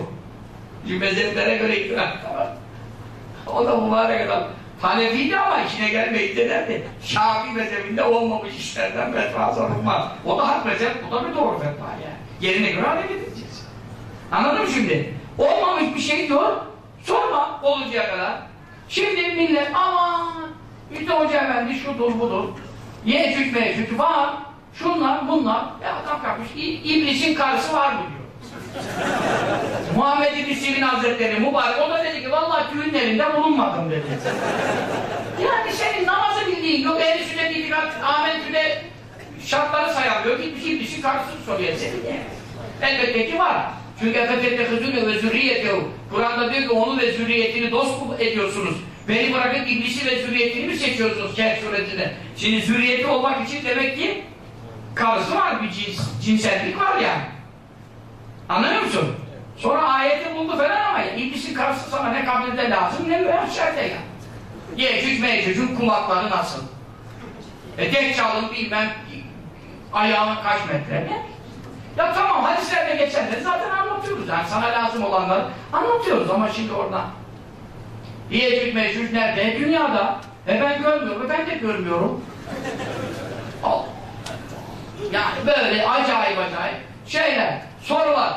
Çünkü mezheplere göre iktirak var. [LAUGHS] O da mübarek adam. Hanefiydi ama işine gelmeyince de derdi. Şafii mezhebinde olmamış işlerden fetva sorulmaz. O da hak mezhep, bu da bir doğru fetva yani. Yerine göre hareket edeceğiz. Anladın mı şimdi? Olmamış bir şey diyor, sorma oluncaya kadar. Şimdi millet aman işte hoca efendi şudur budur. Yecüc mecüc var. Şunlar bunlar. Ya adam kalkmış. İ- İblisin karısı var mı diyor. Muhammed İbni Sirin Hazretleri mübarek. O da dedi ki vallahi düğünlerinde bulunmadım dedi. yani senin namazı bildiğin yok. Ehl-i sünnet itikat, amentüde şartları sayamıyor. Gitmiş İblisin karısını soruyor seni. Elbette ki var. Çünkü efetette ve zürriyetehu. Kur'an'da diyor ki onu ve zürriyetini dost ediyorsunuz? Beni bırakıp iblisi ve zürriyetini mi seçiyorsunuz Kehf suretinde? Şimdi zürriyeti olmak için demek ki karısı var bir cins, cinsellik var yani. Anlıyor musun? Sonra ayeti buldu falan ama iblisin karısı sana ne kabirde lazım ne mühşerde ya. Yecüc mecücün kulakları nasıl? E Deccal'ın bilmem ayağının kaç metre ne? Ya tamam hadislerde geçenleri zaten anlatıyoruz yani sana lazım olanları anlatıyoruz ama şimdi orada Yecüc mecüc nerede? Dünyada. E ben görmüyorum, e ben de görmüyorum. Al. Yani böyle acayip acayip şeyler, sorular.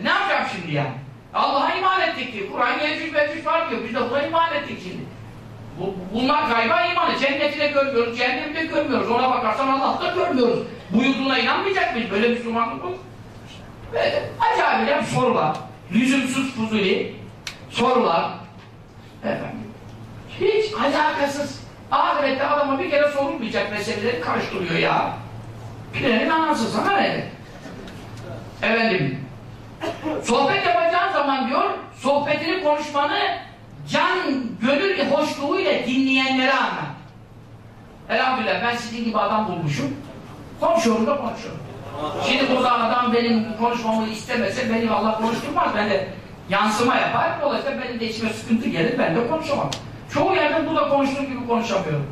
E ne yapacağım şimdi yani? Allah'a iman ettik diyor. Kur'an Yecüc mecüc var diyor. Biz de buna iman ettik şimdi. Bu, bunlar gayba imanı. Cenneti de görmüyoruz, cehennemi de görmüyoruz. Ona bakarsan Allah'ı da görmüyoruz. Buyurduğuna inanmayacak mıyız? Böyle Müslümanlık mı? Böyle acayip sorular. Lüzumsuz fuzuli sorular. Efendim. Hiç alakasız. Ahirette adama bir kere sorulmayacak meseleleri karıştırıyor ya. Pirenin anası sana ne? Efendim. Sohbet yapacağın zaman diyor, sohbetini konuşmanı can, gönül hoşluğuyla dinleyenlere anlat. Elhamdülillah ben sizin gibi adam bulmuşum. Konuşuyorum da konuşuyorum. Şimdi burada adam benim konuşmamı istemese beni Allah konuşturmaz. Ben de yansıma yapar. Dolayısıyla benim de içime sıkıntı gelir. Ben de konuşamam. Çoğu yerde burada konuştuğum gibi konuşamıyorum.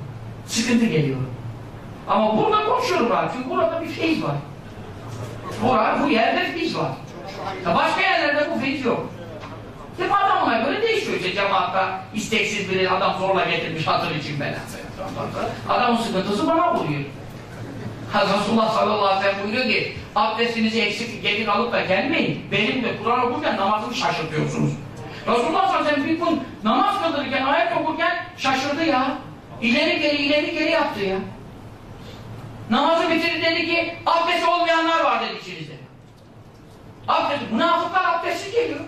Sıkıntı geliyor. Ama burada konuşuyorum abi. Çünkü burada bir feyiz var. Burada, bu yerde feyiz var. Ya başka yerlerde bu feyiz yok. Hep adamına göre değişiyor işte cemaatta isteksiz biri adam zorla getirmiş hatır için bela. Adamın sıkıntısı bana vuruyor. Resulullah sallallahu aleyhi ve sellem buyuruyor ki abdestinizi eksik gedik alıp da gelmeyin. Benim de Kur'an okurken namazımı şaşırtıyorsunuz. Resulullah sallallahu aleyhi ve sellem bir gün namaz kıldırırken, ayet okurken şaşırdı ya. İleri geri ileri geri yaptı ya. Namazı bitirdi dedi ki abdest olmayanlar var dedi içinizde. Abdest, münafıklar abdestsiz geliyor.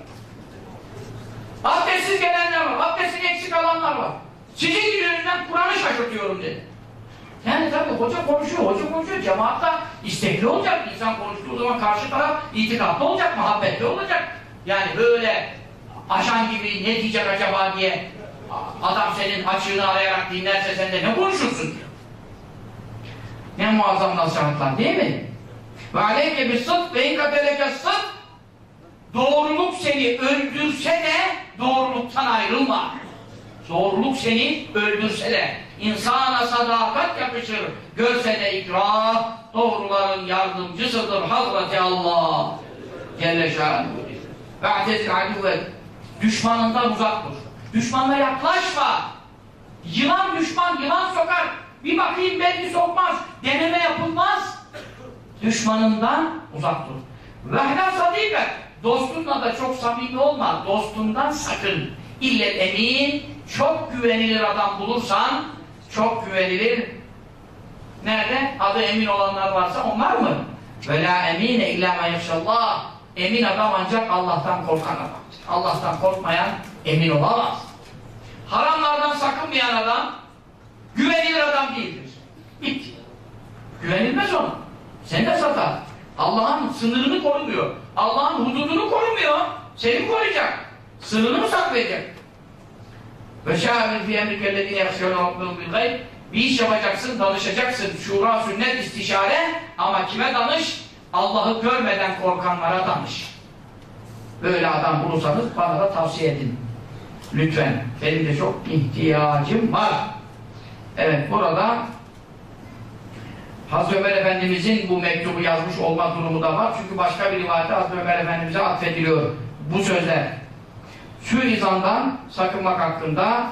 Abdestsiz gelenler var, abdestini eksik alanlar var. Sizin yüzünüzden Kur'an'ı şaşırtıyorum dedi. Yani tabii hoca konuşuyor, hoca konuşuyor. Cemaatta istekli olacak. İnsan konuştuğu zaman karşı taraf itikatlı olacak, muhabbetli olacak. Yani böyle aşan gibi ne diyecek acaba diye adam senin açığını arayarak dinlerse sen de ne konuşursun? Ne muazzam nasihatler değil mi? Ve aleyke bir sıt ve inkateleke sıt doğruluk seni öldürse de doğruluktan ayrılma. Doğruluk seni öldürse de insana sadakat yakışır. Görse de ikrah doğruların yardımcısıdır Hazreti Allah. Celle şanuhu. Ve atezil adüvvet. Düşmanından uzak dur. Düşmanla yaklaşma. Yılan düşman, yılan sokar. Bir bakayım belki sokmaz. Deneme yapılmaz. Düşmanından uzak dur. Vehla sadikat. Dostunla da çok samimi olma. Dostundan sakın. İlle emin, çok güvenilir adam bulursan, çok güvenilir. Nerede? Adı emin olanlar varsa onlar mı? Ve la emine illa yekşallah. Emin adam ancak Allah'tan korkan adam. Allah'tan korkmayan emin olamaz. Haramlardan sakınmayan adam Güvenilir adam değildir. Bitti. Güvenilmez ona. Seni de satar. Allah'ın sınırını korumuyor. Allah'ın hududunu korumuyor. Seni koruyacak. Sınırını mı saklayacak? Ve şâhir fî emrikellezîne yaksiyonu okluğun bil gayb bir iş yapacaksın, danışacaksın. Şura, sünnet, istişare ama kime danış? Allah'ı görmeden korkanlara danış. Böyle adam bulursanız bana da tavsiye edin. Lütfen. Benim de çok ihtiyacım var. Evet burada Hazreti Ömer Efendimizin bu mektubu yazmış olma durumu da var. Çünkü başka bir rivayette Hazreti Ömer Efendimiz'e atfediliyor bu sözler. Suizandan sakınmak hakkında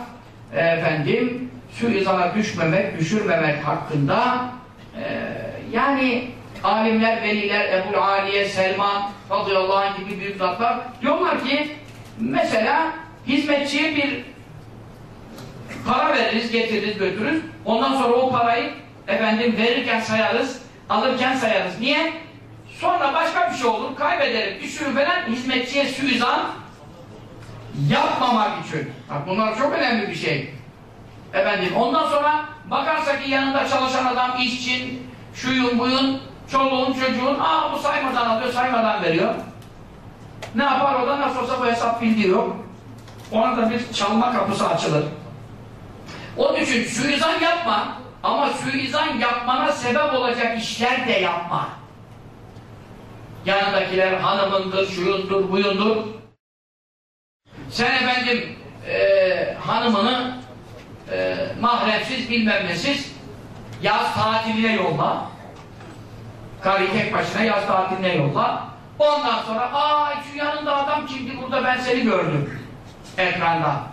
efendim suizana düşmemek, düşürmemek hakkında e, yani alimler, veliler, Ebu Aliye, Selman radıyallahu anh gibi büyük zatlar diyorlar ki mesela hizmetçiye bir para veririz, getiririz, götürürüz. Ondan sonra o parayı efendim verirken sayarız, alırken sayarız. Niye? Sonra başka bir şey olur, kaybederim, düşürür falan hizmetçiye suizan yapmamak için. Bak bunlar çok önemli bir şey. Efendim ondan sonra bakarsa ki yanında çalışan adam işçin, şuyun buyun, çoluğun çocuğun, aa bu saymadan alıyor, saymadan veriyor. Ne yapar o da nasıl olsa bu hesap bildiriyor. Ona da bir çalma kapısı açılır. Onun için suizan yapma ama suizan yapmana sebep olacak işler de yapma. Yanındakiler hanımındır, şuyundur, buyundur. Sen efendim e, hanımını e, mahremsiz bilmem nesiz yaz tatiline yolla. Karıyı tek başına yaz tatiline yolla. Ondan sonra aa şu yanında adam kimdi burada ben seni gördüm. Ekranda.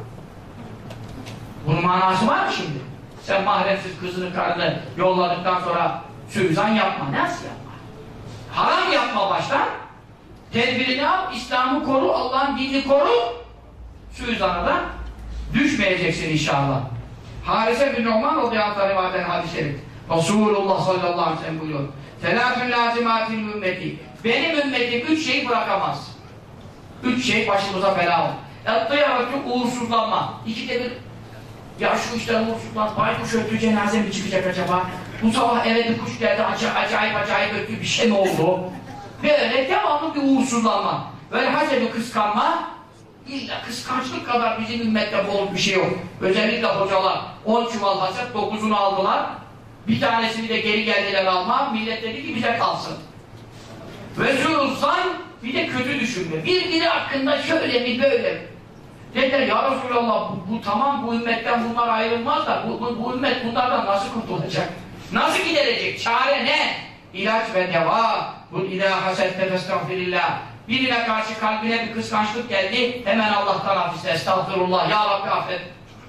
Bunun manası var mı şimdi? Sen mahremsiz kızını karını yolladıktan sonra suizan yapma. Nasıl yapma? Haram yapma baştan. Tedbirini al, İslam'ı koru, Allah'ın dinini koru. Suizana da düşmeyeceksin inşallah. Harise bin Numan radıyallahu anh rivayeten hadis-i şerif. Resulullah sallallahu aleyhi ve sellem buyuruyor. Telâfün lâzimâtil ümmeti. Benim ümmetim üç şey bırakamaz. Üç şey başımıza bela olur. Yattı uğursuzlanma. İkide bir ya şu işte uğursuzlan, baykuş öttü cenaze mi çıkacak acaba? Bu sabah eve bir kuş geldi, acayip acayip, acayip öttü bir şey mi oldu? Böyle devamlı bir uğursuzlanma. Böyle hace kıskanma, İlla kıskançlık kadar bizim ümmette bol bir şey yok. Özellikle hocalar 10 çuval hasat 9'unu aldılar. Bir tanesini de geri geldiler alma. Millet dedi ki bize kalsın. Ve zan bir de kötü düşünme. Birbiri hakkında şöyle mi böyle mi? Dediler ya Resulallah bu, bu tamam bu ümmetten bunlar ayrılmaz da bu, bu, bu ümmet bunlardan nasıl kurtulacak? Nasıl giderecek? Çare ne? İlaç ve deva. Bu ilâ hasette festağfirillah. Birine karşı kalbine bir kıskançlık geldi. Hemen Allah'tan affet. Estağfurullah. Ya Rabbi affet.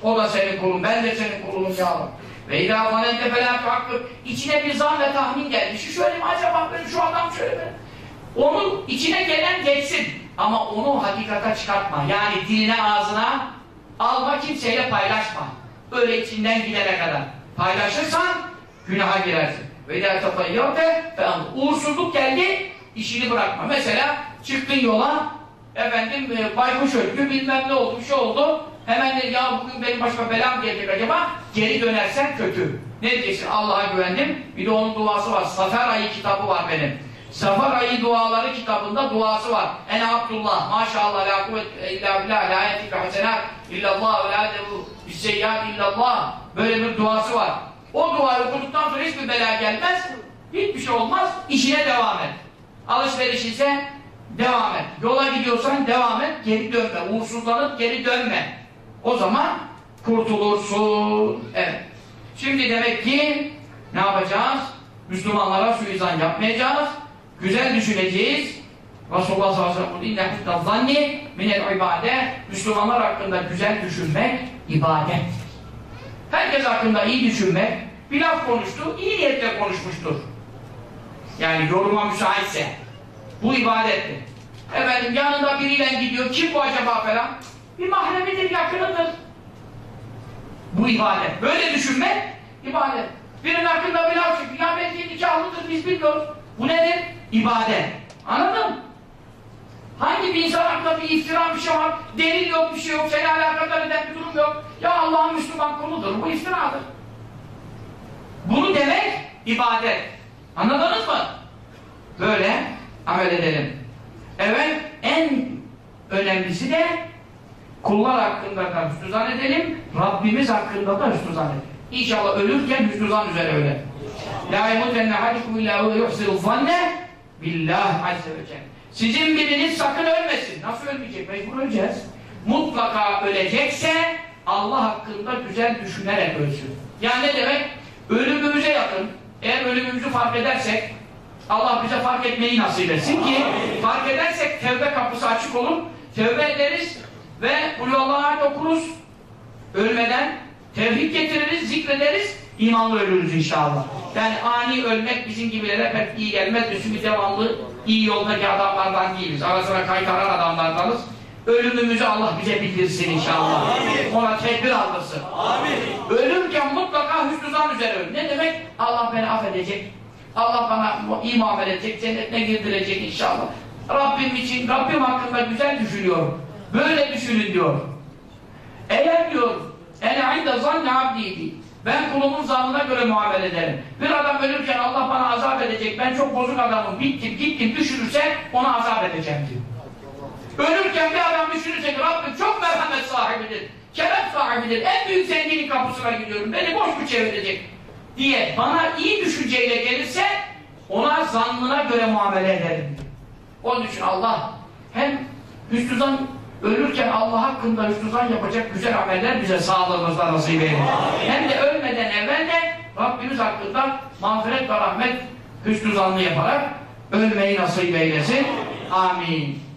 O da senin kulun. Ben de senin kulunum ya Rabbi. Ve idâ zanente felâ hakkı. İçine bir zan ve tahmin geldi. Şu şöyle mi acaba benim şu adam şöyle mi? Onun içine gelen geçsin. Ama onu hakikata çıkartma. Yani diline ağzına alma kimseyle paylaşma. Öyle içinden gidene kadar. Paylaşırsan günaha girersin. Ve idâ tatayyâte uğursuzluk geldi işini bırakma. Mesela çıktın yola efendim e, baykuş öldü bilmem ne oldu bir şey oldu hemen de ya bugün benim başıma bela mı gelecek acaba geri dönersen kötü ne diyeceksin Allah'a güvendim bir de onun duası var Safer ayı kitabı var benim Safer ayı duaları kitabında duası var ene Abdullah maşallah la kuvvet illa billah la yetik hasenat illallah ve la devu bisseyyat illallah böyle bir duası var o duayı okuduktan sonra hiçbir bela gelmez hiçbir şey olmaz işine devam et alışveriş ise devam et. Yola gidiyorsan devam et, geri dönme. Uğursuzlanıp geri dönme. O zaman kurtulursun. Evet. Şimdi demek ki ne yapacağız? Müslümanlara suizan yapmayacağız. Güzel düşüneceğiz. Resulullah sallallahu aleyhi ve sellem zanni minel ibade Müslümanlar hakkında güzel düşünmek ibadet. Herkes hakkında iyi düşünmek bir laf konuştu, iyi niyetle konuşmuştur. Yani yoruma müsaitse. Bu ibadettir. Efendim yanında biriyle gidiyor. Kim bu acaba falan? Bir mahremidir, yakınıdır. Bu ibadet. Böyle düşünmek ibadet. Birinin hakkında bir laf çıktı. Ya belki nikahlıdır biz bilmiyoruz. Bu nedir? İbadet. Anladın? Hangi bir insan hakkında bir iftira bir şey var, delil yok, bir şey yok, seni alakadar eden bir durum yok. Ya Allah'ın Müslüman kuludur, bu iftiradır. Bunu demek ibadet. Anladınız mı? Böyle amel edelim. Evet, en önemlisi de kullar hakkında da hüsnü zannedelim, Rabbimiz hakkında da hüsnü zannedelim. İnşallah ölürken hüsnü zan üzere öyle. La yemutenne hadikum illa ve yuhsiru zanne billah azze ve celle. Sizin biriniz sakın ölmesin. Nasıl ölmeyecek? Mecbur öleceğiz. Mutlaka ölecekse Allah hakkında güzel düşünerek ölsün. Yani ne demek? Ölümümüze yakın. Eğer ölümümüzü fark edersek Allah bize fark etmeyi nasip etsin ki fark edersek tevbe kapısı açık olur. Tevbe ederiz ve Allah'a okuruz. Ölmeden tevhid getiririz, zikrederiz, imanlı ölürüz inşallah. Yani ani ölmek bizim gibilere pek iyi gelmez. Çünkü devamlı iyi yoldaki adamlardan değiliz. Arasına kaytaran adamlardanız. Ölümümüzü Allah bize bildirsin inşallah. Amin. Ona tedbir aldırsın. Amin. Ölürken mutlaka hüsnü zan üzere ölür. Ne demek? Allah beni affedecek. Allah bana iyi muamele edecek, cennetine girdirecek inşallah. Rabbim için, Rabbim hakkında güzel düşünüyorum. Böyle düşünün diyor. Eğer diyor, ene inde zanne abdiydi. Ben kulumun zannına göre muamele ederim. Bir adam ölürken Allah bana azap edecek, ben çok bozuk adamım, bittim, gittim, düşünürse ona azap edeceğim diyor. Ölürken bir adam düşünecek, Rabbim çok merhamet sahibidir, kerem sahibidir, en büyük zenginin kapısına gidiyorum, beni boş mu çevirecek diye bana iyi düşünceyle gelirse ona zannına göre muamele ederim. Onun için Allah hem hüsnü zan ölürken Allah hakkında hüsnü zan yapacak güzel ameller bize sağlığımızda nasip eylesin. Hem de ölmeden evvel de Rabbimiz hakkında mağfiret ve rahmet hüsnü zanlı yaparak ölmeyi nasip eylesin. Amin.